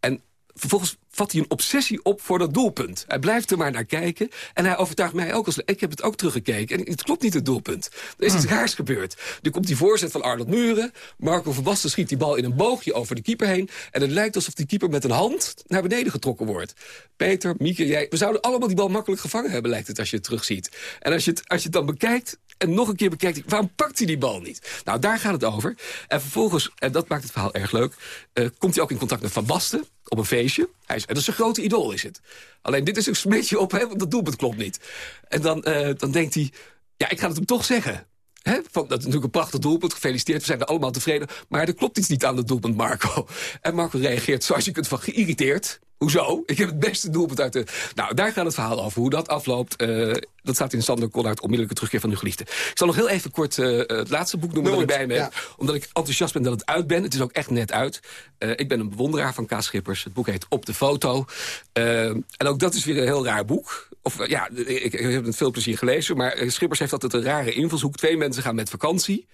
En vervolgens vat hij een obsessie op voor dat doelpunt. Hij blijft er maar naar kijken. En hij overtuigt mij ook als... Ik heb het ook teruggekeken. En het klopt niet, het doelpunt. Er is iets raars gebeurd. Er komt die voorzet van Arnold Muren. Marco van Basten schiet die bal in een boogje over de keeper heen. En het lijkt alsof die keeper met een hand naar beneden getrokken wordt. Peter, Mieke, jij... We zouden allemaal die bal makkelijk gevangen hebben, lijkt het, als je het terugziet. En als je het, als je het dan bekijkt en nog een keer bekijkt... waarom pakt hij die bal niet? Nou, daar gaat het over. En vervolgens, en dat maakt het verhaal erg leuk... Uh, komt hij ook in contact met Van Basten op een feestje. Hij is, dat is een grote idool, is het. Alleen dit is een smetje op, hè, want dat doelpunt klopt niet. En dan, uh, dan denkt hij, ja, ik ga het hem toch zeggen. Van, dat is natuurlijk een prachtig doelpunt, gefeliciteerd, we zijn er allemaal tevreden. Maar er klopt iets niet aan het doelpunt, Marco. En Marco reageert zoals je kunt van geïrriteerd. Hoezo? Ik heb het beste doelpunt uit de... Nou, daar gaat het verhaal over. Hoe dat afloopt, uh, dat staat in Sander Kollaert... onmiddellijke terugkeer van uw geliefde. Ik zal nog heel even kort uh, het laatste boek noemen Noem dat ik bij me ja. heb. Omdat ik enthousiast ben dat het uit ben. Het is ook echt net uit. Uh, ik ben een bewonderaar van Kaas Schippers. Het boek heet Op de Foto. en ook dat is weer een heel raar boek. Of ja, ik, ik heb het met veel plezier gelezen. Maar Schippers heeft altijd een rare invalshoek. Twee mensen gaan met vakantie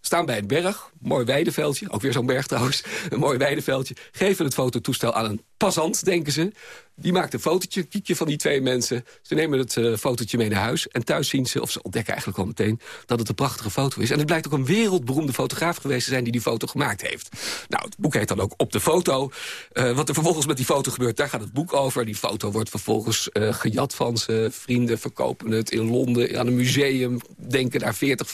staan bij een berg, mooi weideveldje, ook weer zo'n berg trouwens, een mooi weideveldje, geven het fototoestel aan een passant, denken ze. Die maakt een fotootje, kiekje van die twee mensen. Ze nemen het uh, fotootje mee naar huis. En thuis zien ze, of ze ontdekken eigenlijk al meteen... dat het een prachtige foto is. En het blijkt ook een wereldberoemde fotograaf geweest te zijn... die die foto gemaakt heeft. Nou, het boek heet dan ook Op de Foto. Uh, wat er vervolgens met die foto gebeurt, daar gaat het boek over. Die foto wordt vervolgens uh, gejat van ze. Vrienden verkopen het in Londen aan een museum. Denken daar 40,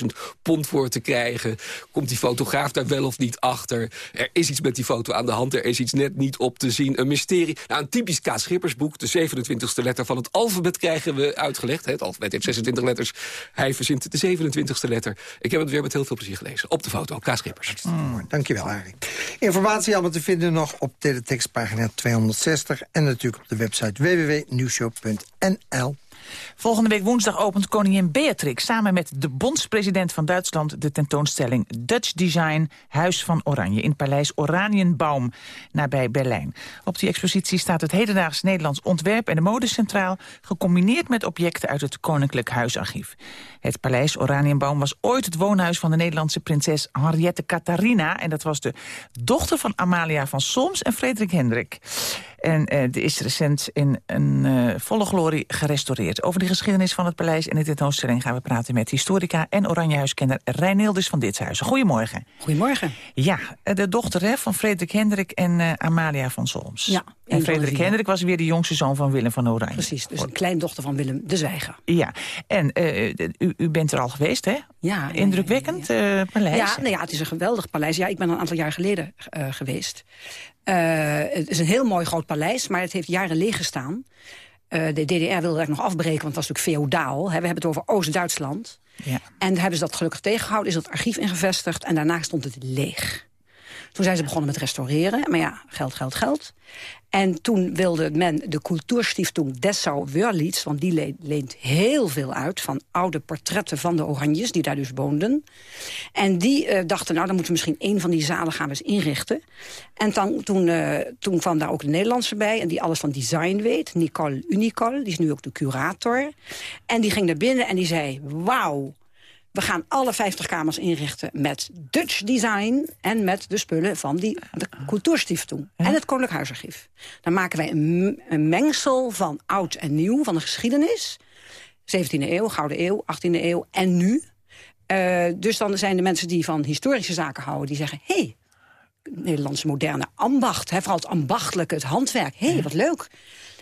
50.000 pond voor te krijgen. Komt die fotograaf daar wel of niet achter? Er is iets met die foto aan de hand. Er is iets net niet op te zien. Een mysterie. Nou, een typisch K. Schippersboek. De 27e letter van het alfabet krijgen we uitgelegd. Het alfabet heeft 26 letters. Hij verzint de 27e letter. Ik heb het weer met heel veel plezier gelezen. Op de foto, K. Schippers. Mm, dankjewel, Harry. Informatie allemaal te vinden nog op teletextpagina 260... en natuurlijk op de website www.nieuwshow.nl. Volgende week woensdag opent koningin Beatrix samen met de bondspresident van Duitsland de tentoonstelling Dutch Design Huis van Oranje in Paleis Oranienbaum nabij Berlijn. Op die expositie staat het hedendaags Nederlands ontwerp en de mode centraal gecombineerd met objecten uit het Koninklijk Huisarchief. Het Paleis Oranienbaum was ooit het woonhuis van de Nederlandse prinses Henriette Catharina en dat was de dochter van Amalia van Solms en Frederik Hendrik. En uh, die is recent in een uh, volle glorie gerestaureerd. Over de geschiedenis van het paleis en de tentoonstelling gaan we praten met historica en Oranjehuiskenner Reinildus van Ditshuizen. Goedemorgen. Goedemorgen. Ja, de dochter hè, van Frederik Hendrik en uh, Amalia van Solms. Ja. En Frederik Hendrik was weer de jongste zoon van Willem van Oranje. Precies, dus een kleindochter van Willem de Zwijger. Ja, en u, u, bent er al geweest, hè? Ja. Indrukwekkend ja, ja, ja. paleis. Ja, nou ja, het is een geweldig paleis. Ja, ik ben een aantal jaar geleden geweest. Uh, het is een heel mooi groot paleis, maar het heeft jaren leeg gestaan. Eh, de DDR wilde dat nog afbreken, want het was natuurlijk feodaal. We hebben het over Oost-Duitsland. Ja. En hebben ze dat gelukkig tegengehouden, is het archief ingevestigd... en daarna stond het leeg. Toen zijn ze begonnen met restaureren. Maar ja, geld, geld, geld. En toen wilde men de Kulturstiftung Dessau-Wörlitz... want die le leent heel veel uit van oude portretten van de Oranjes... die daar dus woonden. En die uh, dachten, nou, dan moeten we misschien één van die zalen gaan we eens inrichten. En dan, toen, uh, toen kwam daar ook de Nederlandse bij... en die alles van design weet, Nicole Unicol. Die is nu ook de curator. En die ging naar binnen en die zei, wauw... We gaan alle 50 kamers inrichten met Dutch design... en met de spullen van die, de Kultuurstiftung en het Koninklijk Huisarchief. Dan maken wij een, een, mengsel van oud en nieuw, van de geschiedenis. 17e eeuw, Gouden Eeuw, 18e eeuw en nu. Uh, dus dan zijn de mensen die van historische zaken houden... die zeggen, hé, hey, Nederlandse moderne ambacht. Hè, vooral het ambachtelijke, het handwerk. Hé, hey, wat leuk.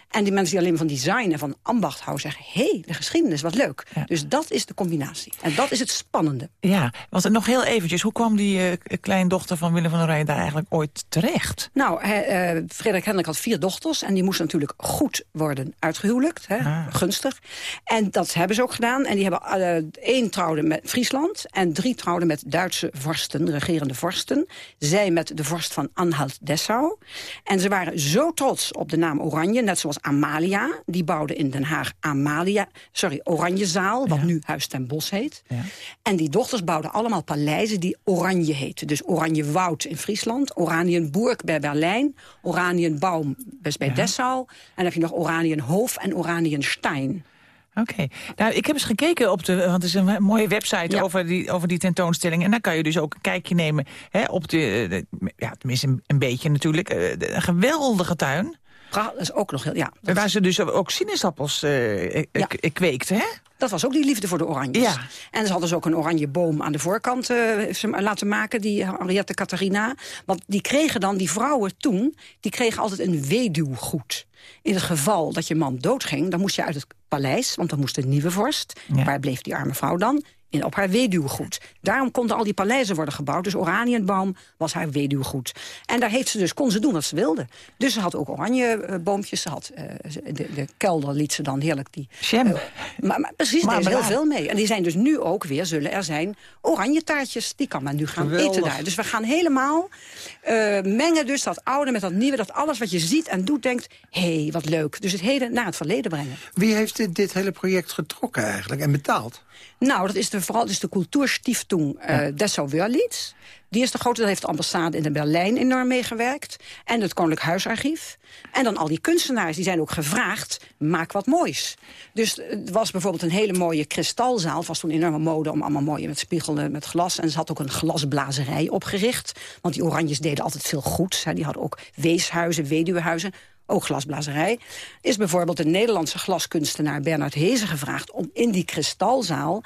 En die mensen die alleen van design en van ambacht houden... zeggen, hé, hey, de geschiedenis, wat leuk. Ja. Dus dat is de combinatie. En dat is het spannende. Ja, want nog heel eventjes... hoe kwam die uh, kleindochter van Willem van Oranje daar eigenlijk ooit terecht? Nou, he, uh, Frederik Hendrik had vier dochters... en die moesten natuurlijk goed worden uitgehuwelijkt. Hè, ah. Gunstig. En dat hebben ze ook gedaan. En die hebben uh, één trouwde met Friesland... en drie trouwden met Duitse vorsten, regerende vorsten. Zij met de vorst van Anhalt-Dessau. En ze waren zo trots op de naam Oranje... net zoals Amalia. Die bouwde in Den Haag Amalia, sorry, Oranjezaal, wat ja. nu Huis ten Bos heet. Ja. En die dochters bouwden allemaal paleizen die Oranje heten. Dus Oranjewoud in Friesland, Oranienburg bij Berlijn, Oranienbaum dus bij ja. Dessau. En dan heb je nog Oranienhof en Oranienstein. Oké. Okay. Nou, ik heb eens gekeken op de, want het is een mooie website ja. over, die, over die tentoonstelling. En dan kan je dus ook een kijkje nemen hè, op de, de ja, tenminste een, een beetje natuurlijk, een geweldige tuin. Dat is ook nog heel, ja. Waar ze dus ook sinaasappels uh, ja. kweekten, hè? Dat was ook die liefde voor de oranjes. Ja. En ze hadden dus ook een oranje boom aan de voorkant uh, laten maken, die Henriette Catharina. Want die kregen dan, die vrouwen toen, die kregen altijd een weduwgoed. In het geval dat je man doodging, dan moest je uit het paleis, want dan moest de nieuwe vorst. Ja. Waar bleef die arme vrouw dan? In, op haar weduwgoed. Daarom konden al die paleizen worden gebouwd. Dus Oranienbaum was haar weduwgoed. En daar heeft ze dus, kon ze doen wat ze wilde. Dus ze had ook oranjeboompjes. Ze had, uh, de, de kelder liet ze dan heerlijk die... Jam. Uh, maar, maar precies, daar is heel veel mee. En die zijn dus nu ook weer, zullen er zijn, oranje taartjes. Die kan men nu gaan Geweldig. eten daar. Dus we gaan helemaal uh, mengen dus dat oude met dat nieuwe. Dat alles wat je ziet en doet denkt, hé, hey, wat leuk. Dus het heden naar het verleden brengen. Wie heeft dit, dit hele project getrokken eigenlijk en betaald? Nou, dat is de, vooral dus de Kultuurstiftung uh, ja. Dessau-Wörlitz. Die is de grote, dat heeft de ambassade in Berlijn enorm meegewerkt. En het Koninklijk Huisarchief. En dan al die kunstenaars, die zijn ook gevraagd, maak wat moois. Dus het was bijvoorbeeld een hele mooie kristalzaal. Het was toen enorme mode om allemaal mooie met spiegelen, met glas. En ze had ook een glasblazerij opgericht. Want die oranjes deden altijd veel goed. Die hadden ook weeshuizen, weduwehuizen ook glasblazerij, is bijvoorbeeld de Nederlandse glaskunstenaar Bernard Hezen gevraagd om in die kristalzaal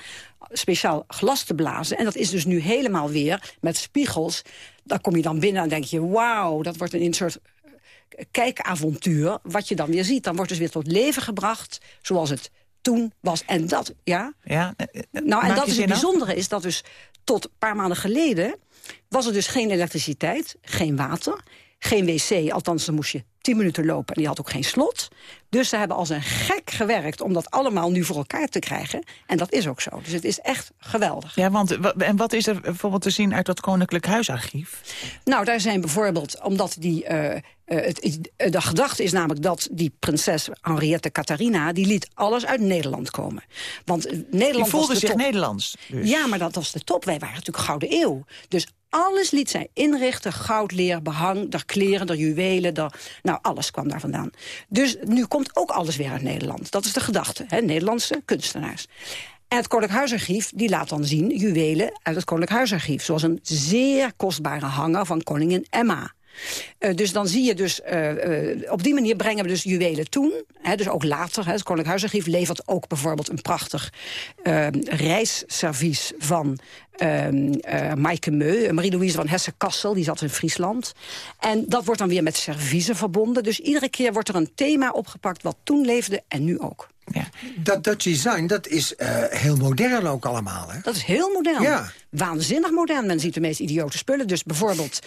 speciaal glas te blazen. En dat is dus nu helemaal weer met spiegels. Daar kom je dan binnen en denk je, wauw, dat wordt een soort kijkavontuur. Wat je dan weer ziet, dan wordt dus weer tot leven gebracht zoals het toen was. En dat, ja. ja nou, en dat is het bijzondere is dat dus tot een paar maanden geleden... was er dus geen elektriciteit, geen water, geen wc. Althans, dan moest je tien minuten lopen en die had ook geen slot. Dus ze hebben als een gek gewerkt om dat allemaal nu voor elkaar te krijgen. En dat is ook zo. Dus het is echt geweldig. Ja, want en wat is er bijvoorbeeld te zien uit dat Koninklijk Huisarchief? Nou, daar zijn bijvoorbeeld, omdat die... Uh, het, de gedachte is namelijk dat die prinses Henriette Catharina... die liet alles uit Nederland komen. Want Nederland die voelde was zich top. Nederlands. Dus. Ja, maar dat was de top. Wij waren natuurlijk Gouden Eeuw. Dus alles liet zij inrichten. Goud, leer, behang, der kleren, der juwelen. Der, nou, alles kwam daar vandaan. Dus nu komt ook alles weer uit Nederland. Dat is de gedachte, hè? Nederlandse kunstenaars. En het Koninklijk Huisarchief die laat dan zien juwelen uit het Koninklijk Huisarchief. Zoals een zeer kostbare hanger van koningin Emma. Uh, dus dan zie je dus, uh, uh, op die manier brengen we dus juwelen toen. Hè, dus ook later, hè, het Koninklijk Huisarchief levert ook bijvoorbeeld een prachtig reisservies van Maaike Meu, Marie-Louise van Hessen-Kassel, die zat in Friesland. En dat wordt dan weer met serviezen verbonden. Dus iedere keer wordt er een thema opgepakt wat toen leefde en nu ook. Dat Dutch design, dat is uh, heel modern ook allemaal, hè? Dat is heel modern. Ja. Waanzinnig modern. Men ziet de meest idiote spullen. Dus bijvoorbeeld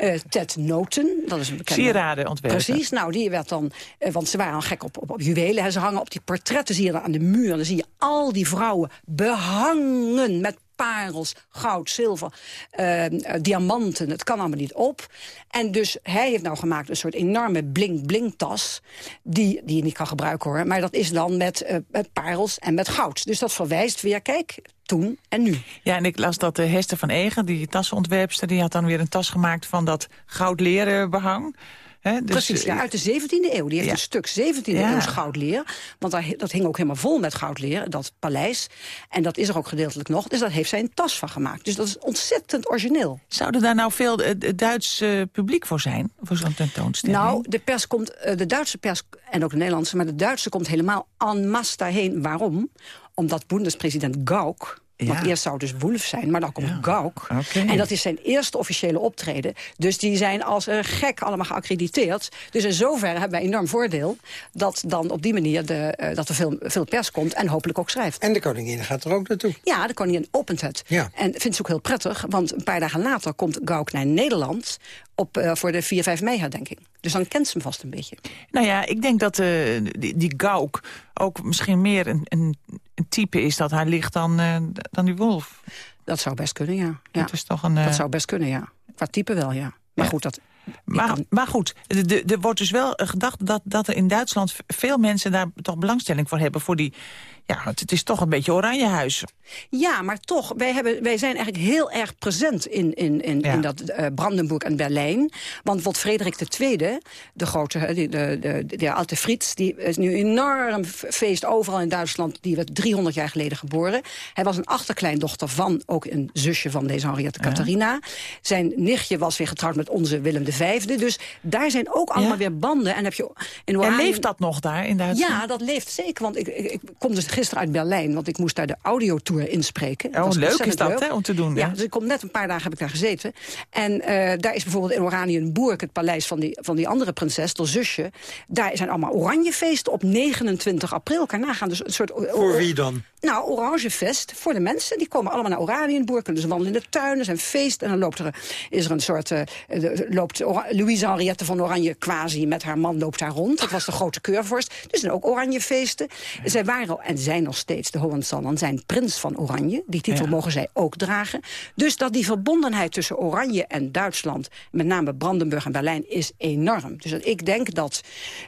uh, Ted Noten. Dat is een bekende... Sieraden ontwerpen. Precies. Nou, die werd dan... Uh, want ze waren al gek op, op, op juwelen. Hè. Ze hangen op die portretten, zie je dan aan de muur. Dan zie je al die vrouwen behangen met parels, goud, zilver, uh, diamanten. Het kan allemaal niet op. En dus hij heeft nou gemaakt een soort enorme blink-blink-tas... Die, die je niet kan gebruiken, hoor. Maar dat is dan met, uh, met parels en met goud. Dus dat verwijst weer, kijk, toen en nu. Ja, en ik las dat de Hester van Egen, die tassenontwerpster... die had dan weer een tas gemaakt van dat goud-leren behang... Dus, Precies, ja, uit de 17e eeuw. Die heeft een stuk 17e Ja. eeuws goudleer. Want daar, dat hing ook helemaal vol met goudleer, dat paleis. En dat is er ook gedeeltelijk nog. Dus daar heeft zij een tas van gemaakt. Dus dat is ontzettend origineel. Zou er daar nou veel eh, Duits eh, publiek voor zijn? Voor zo'n tentoonstelling? Nou, de pers komt, eh, de Duitse pers en ook de Nederlandse... maar de Duitse komt helemaal en masse daarheen. Waarom? Omdat boendespresident Gauck... Want eerst zou het dus Wolf zijn, maar dan komt Gauck. Oké. En dat is zijn eerste officiële optreden. Dus die zijn als een gek allemaal geaccrediteerd. Dus in zoverre hebben wij enorm voordeel... dat dan op die manier de, eh, dat er veel, veel pers komt en hopelijk ook schrijft. En de koningin gaat er ook naartoe. Ja, de koningin opent het. Ja. En vindt ze ook heel prettig, want een paar dagen later komt Gauck naar Nederland... Op, eh, voor de 4-5 mei herdenking. Dus dan kent ze hem vast een beetje. Nou ja, ik denk dat eh, die, die Gauk ook misschien meer een, een type is dat hij ligt dan, eh, dan die wolf. Dat zou best kunnen, ja. ja. Dat is toch een... eh, Dat zou best kunnen, ja. Qua type wel, ja. Maar Ja. goed, dat... Maar, maar goed, er wordt dus wel eh, gedacht dat, dat er in Duitsland veel mensen daar toch belangstelling voor hebben. Voor die, ja, het, het is toch een beetje Oranjehuis. Ja, maar toch, wij, hebben, wij zijn eigenlijk heel erg present in, in, in, Ja. in dat eh, Brandenburg en Berlijn. Want wat Frederik II, de grote, hè, de, de, de, de Alte Frits... die is nu een enorm feest overal in Duitsland. Die werd 300 jaar geleden geboren. Hij was een achterkleindochter van, ook een zusje van deze Henriette Catharina. Zijn nichtje was weer getrouwd met onze Willem V. Dus daar zijn ook allemaal Ja. weer banden. En heb je in En leeft dat nog daar in Duitsland? Ja, dat leeft zeker. Want ik, ik, ik kom dus gisteren uit Berlijn, want ik moest daar de audiotour inspreken. Oh, leuk is dat, leuk. hè, om te doen, Ja, dus ik kom net een paar dagen heb ik daar gezeten. En eh, daar is bijvoorbeeld in Oranienburg, het paleis van die, van die andere prinses, de zusje. Daar zijn allemaal oranjefeesten op 29 april. Kan nagaan. Dus een soort, Voor wie dan? nou, orangefest voor de mensen. Die komen allemaal naar Oranienburg. Kunnen ze wandelen in de tuin. Er zijn feest. En dan loopt er, is er een soort... eh, loopt Louise Henriette van Oranje quasi met haar man loopt daar rond. Dat was de grote keurvorst. Dus er zijn ook oranjefeesten. Zij waren al, en zijn nog steeds, de Hohenzollern zijn prins van Oranje. Die titel Ja. mogen zij ook dragen. Dus dat die verbondenheid tussen Oranje en Duitsland... met name Brandenburg en Berlijn, is enorm. Dus dat ik denk dat,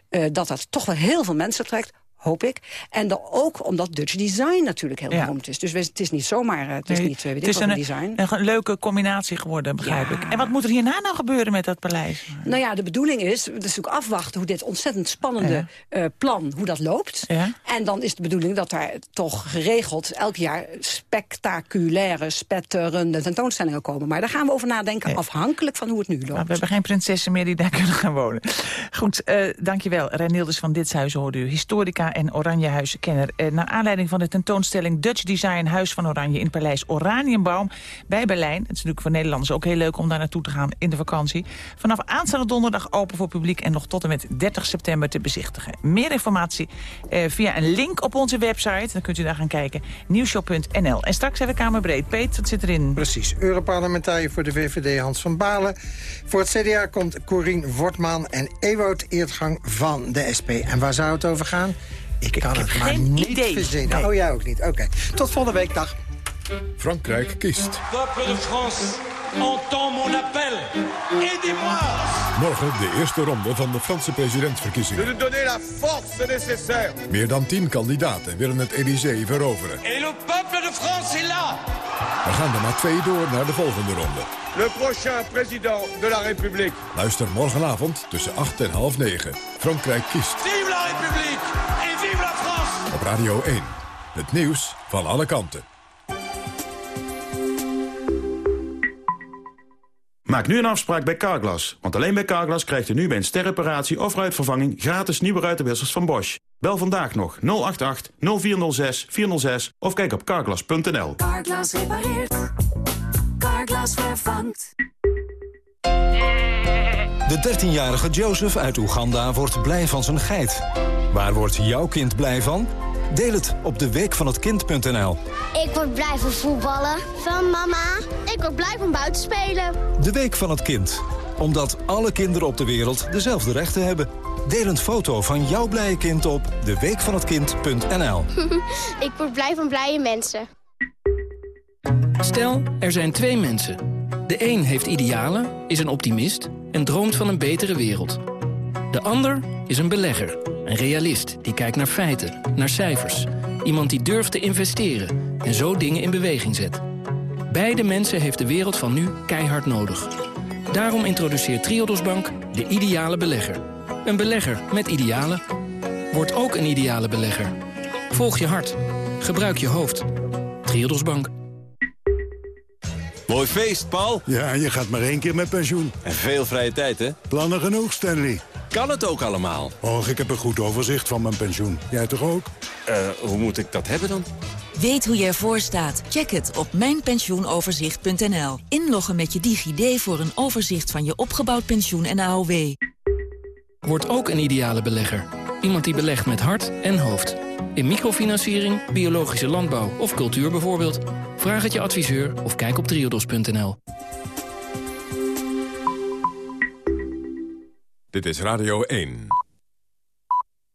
eh, dat dat toch wel heel veel mensen trekt hoop ik. En dan ook omdat Dutch design natuurlijk heel Ja. beroemd is. Dus we- het is niet zomaar, eh, het is Nee, niet, eh, weet het is een, design. een leuke combinatie geworden, begrijp Ja. ik. En wat moet er hierna nou gebeuren met dat paleis? Nou ja, de bedoeling is, het is natuurlijk afwachten hoe dit ontzettend spannende eh, plan, hoe dat loopt. En dan is de bedoeling dat daar toch geregeld elk jaar spectaculaire, spetterende tentoonstellingen komen. Maar daar gaan we over nadenken, afhankelijk van hoe het nu loopt. Maar we hebben geen prinsessen meer die daar kunnen gaan wonen. Goed, eh, dankjewel. Reinildes van Ditshuizen hoorde u. Historica en Oranjehuizenkenner. Eh, naar aanleiding van de tentoonstelling Dutch Design Huis van Oranje... in Paleis Oranienbaum bij Berlijn. Het is natuurlijk voor Nederlanders ook heel leuk om daar naartoe te gaan in de vakantie. Vanaf aanstaande donderdag open voor publiek... en nog tot en met 30 september te bezichtigen. Meer informatie eh, via een link op onze website. Dan kunt u daar gaan kijken. Nieuwshop.nl. En straks even Kamerbreed. Peet, wat zit erin? Precies. Europarlementariër voor de VVD Hans van Balen. Voor het CDA komt Corien Wortman en Ewout Eertgang van de SP. En waar zou het over gaan? Ik kan het maar niet idee. verzinnen. Nee. Oh, jij ook niet. Oké. Tot volgende week. Dag. Frankrijk kiest. Peuple de France, entends mon appel. Aidez-moi Morgen de eerste ronde van de Franse presidentsverkiezingen. de donner la force nécessaire. Meer dan tien kandidaten willen het Élysée veroveren. Et le peuple de France est là. Er gaan er maar twee door naar de volgende ronde. Le prochain président de la République. Luister morgenavond tussen 8 en half 9. Frankrijk kiest Vive la République op Radio 1. Het nieuws van alle kanten. Maak nu een afspraak bij Carglass. Want alleen bij Carglass krijgt u nu bij een sterreparatie of ruitvervanging... gratis nieuwe ruitenwissers van Bosch. Bel vandaag nog 088 0406 406 of kijk op carglass.nl. Carglass repareert. Carglass vervangt. De 13-jarige Joseph uit Oeganda wordt blij van zijn geit. Waar wordt jouw kind blij van? Deel het op deweekvanhetkind.nl. Ik word blij van voetballen. Van mama. Ik word blij van buiten spelen. De Week van het Kind. Omdat alle kinderen op de wereld dezelfde rechten hebben. Deel een foto van jouw blije kind op deweekvanhetkind.nl. ik word blij van blije mensen. Stel, er zijn twee mensen. De een heeft idealen, is een optimist en droomt van een betere wereld. De ander is een belegger, een realist die kijkt naar feiten, naar cijfers. Iemand die durft te investeren en zo dingen in beweging zet. Beide mensen heeft de wereld van nu keihard nodig. Daarom introduceert Triodos Bank de ideale belegger. Een belegger met idealen. Word ook een ideale belegger. Volg je hart. Gebruik je hoofd. Triodos Bank. Mooi feest, Paul. Ja, je gaat maar één keer met pensioen. En veel vrije tijd, hè? Plannen genoeg, Stanley. Kan het ook allemaal? Och, ik heb een goed overzicht van mijn pensioen. Jij toch ook? Eh, hoe moet ik dat hebben dan? Weet hoe je ervoor staat? Check het op mijnpensioenoverzicht.nl. Inloggen met je DigiD voor een overzicht van je opgebouwd pensioen en AOW. Word ook een ideale belegger. Iemand die belegt met hart en hoofd. In microfinanciering, biologische landbouw of cultuur bijvoorbeeld. Vraag het je adviseur of kijk op triodos.nl. Dit is Radio 1.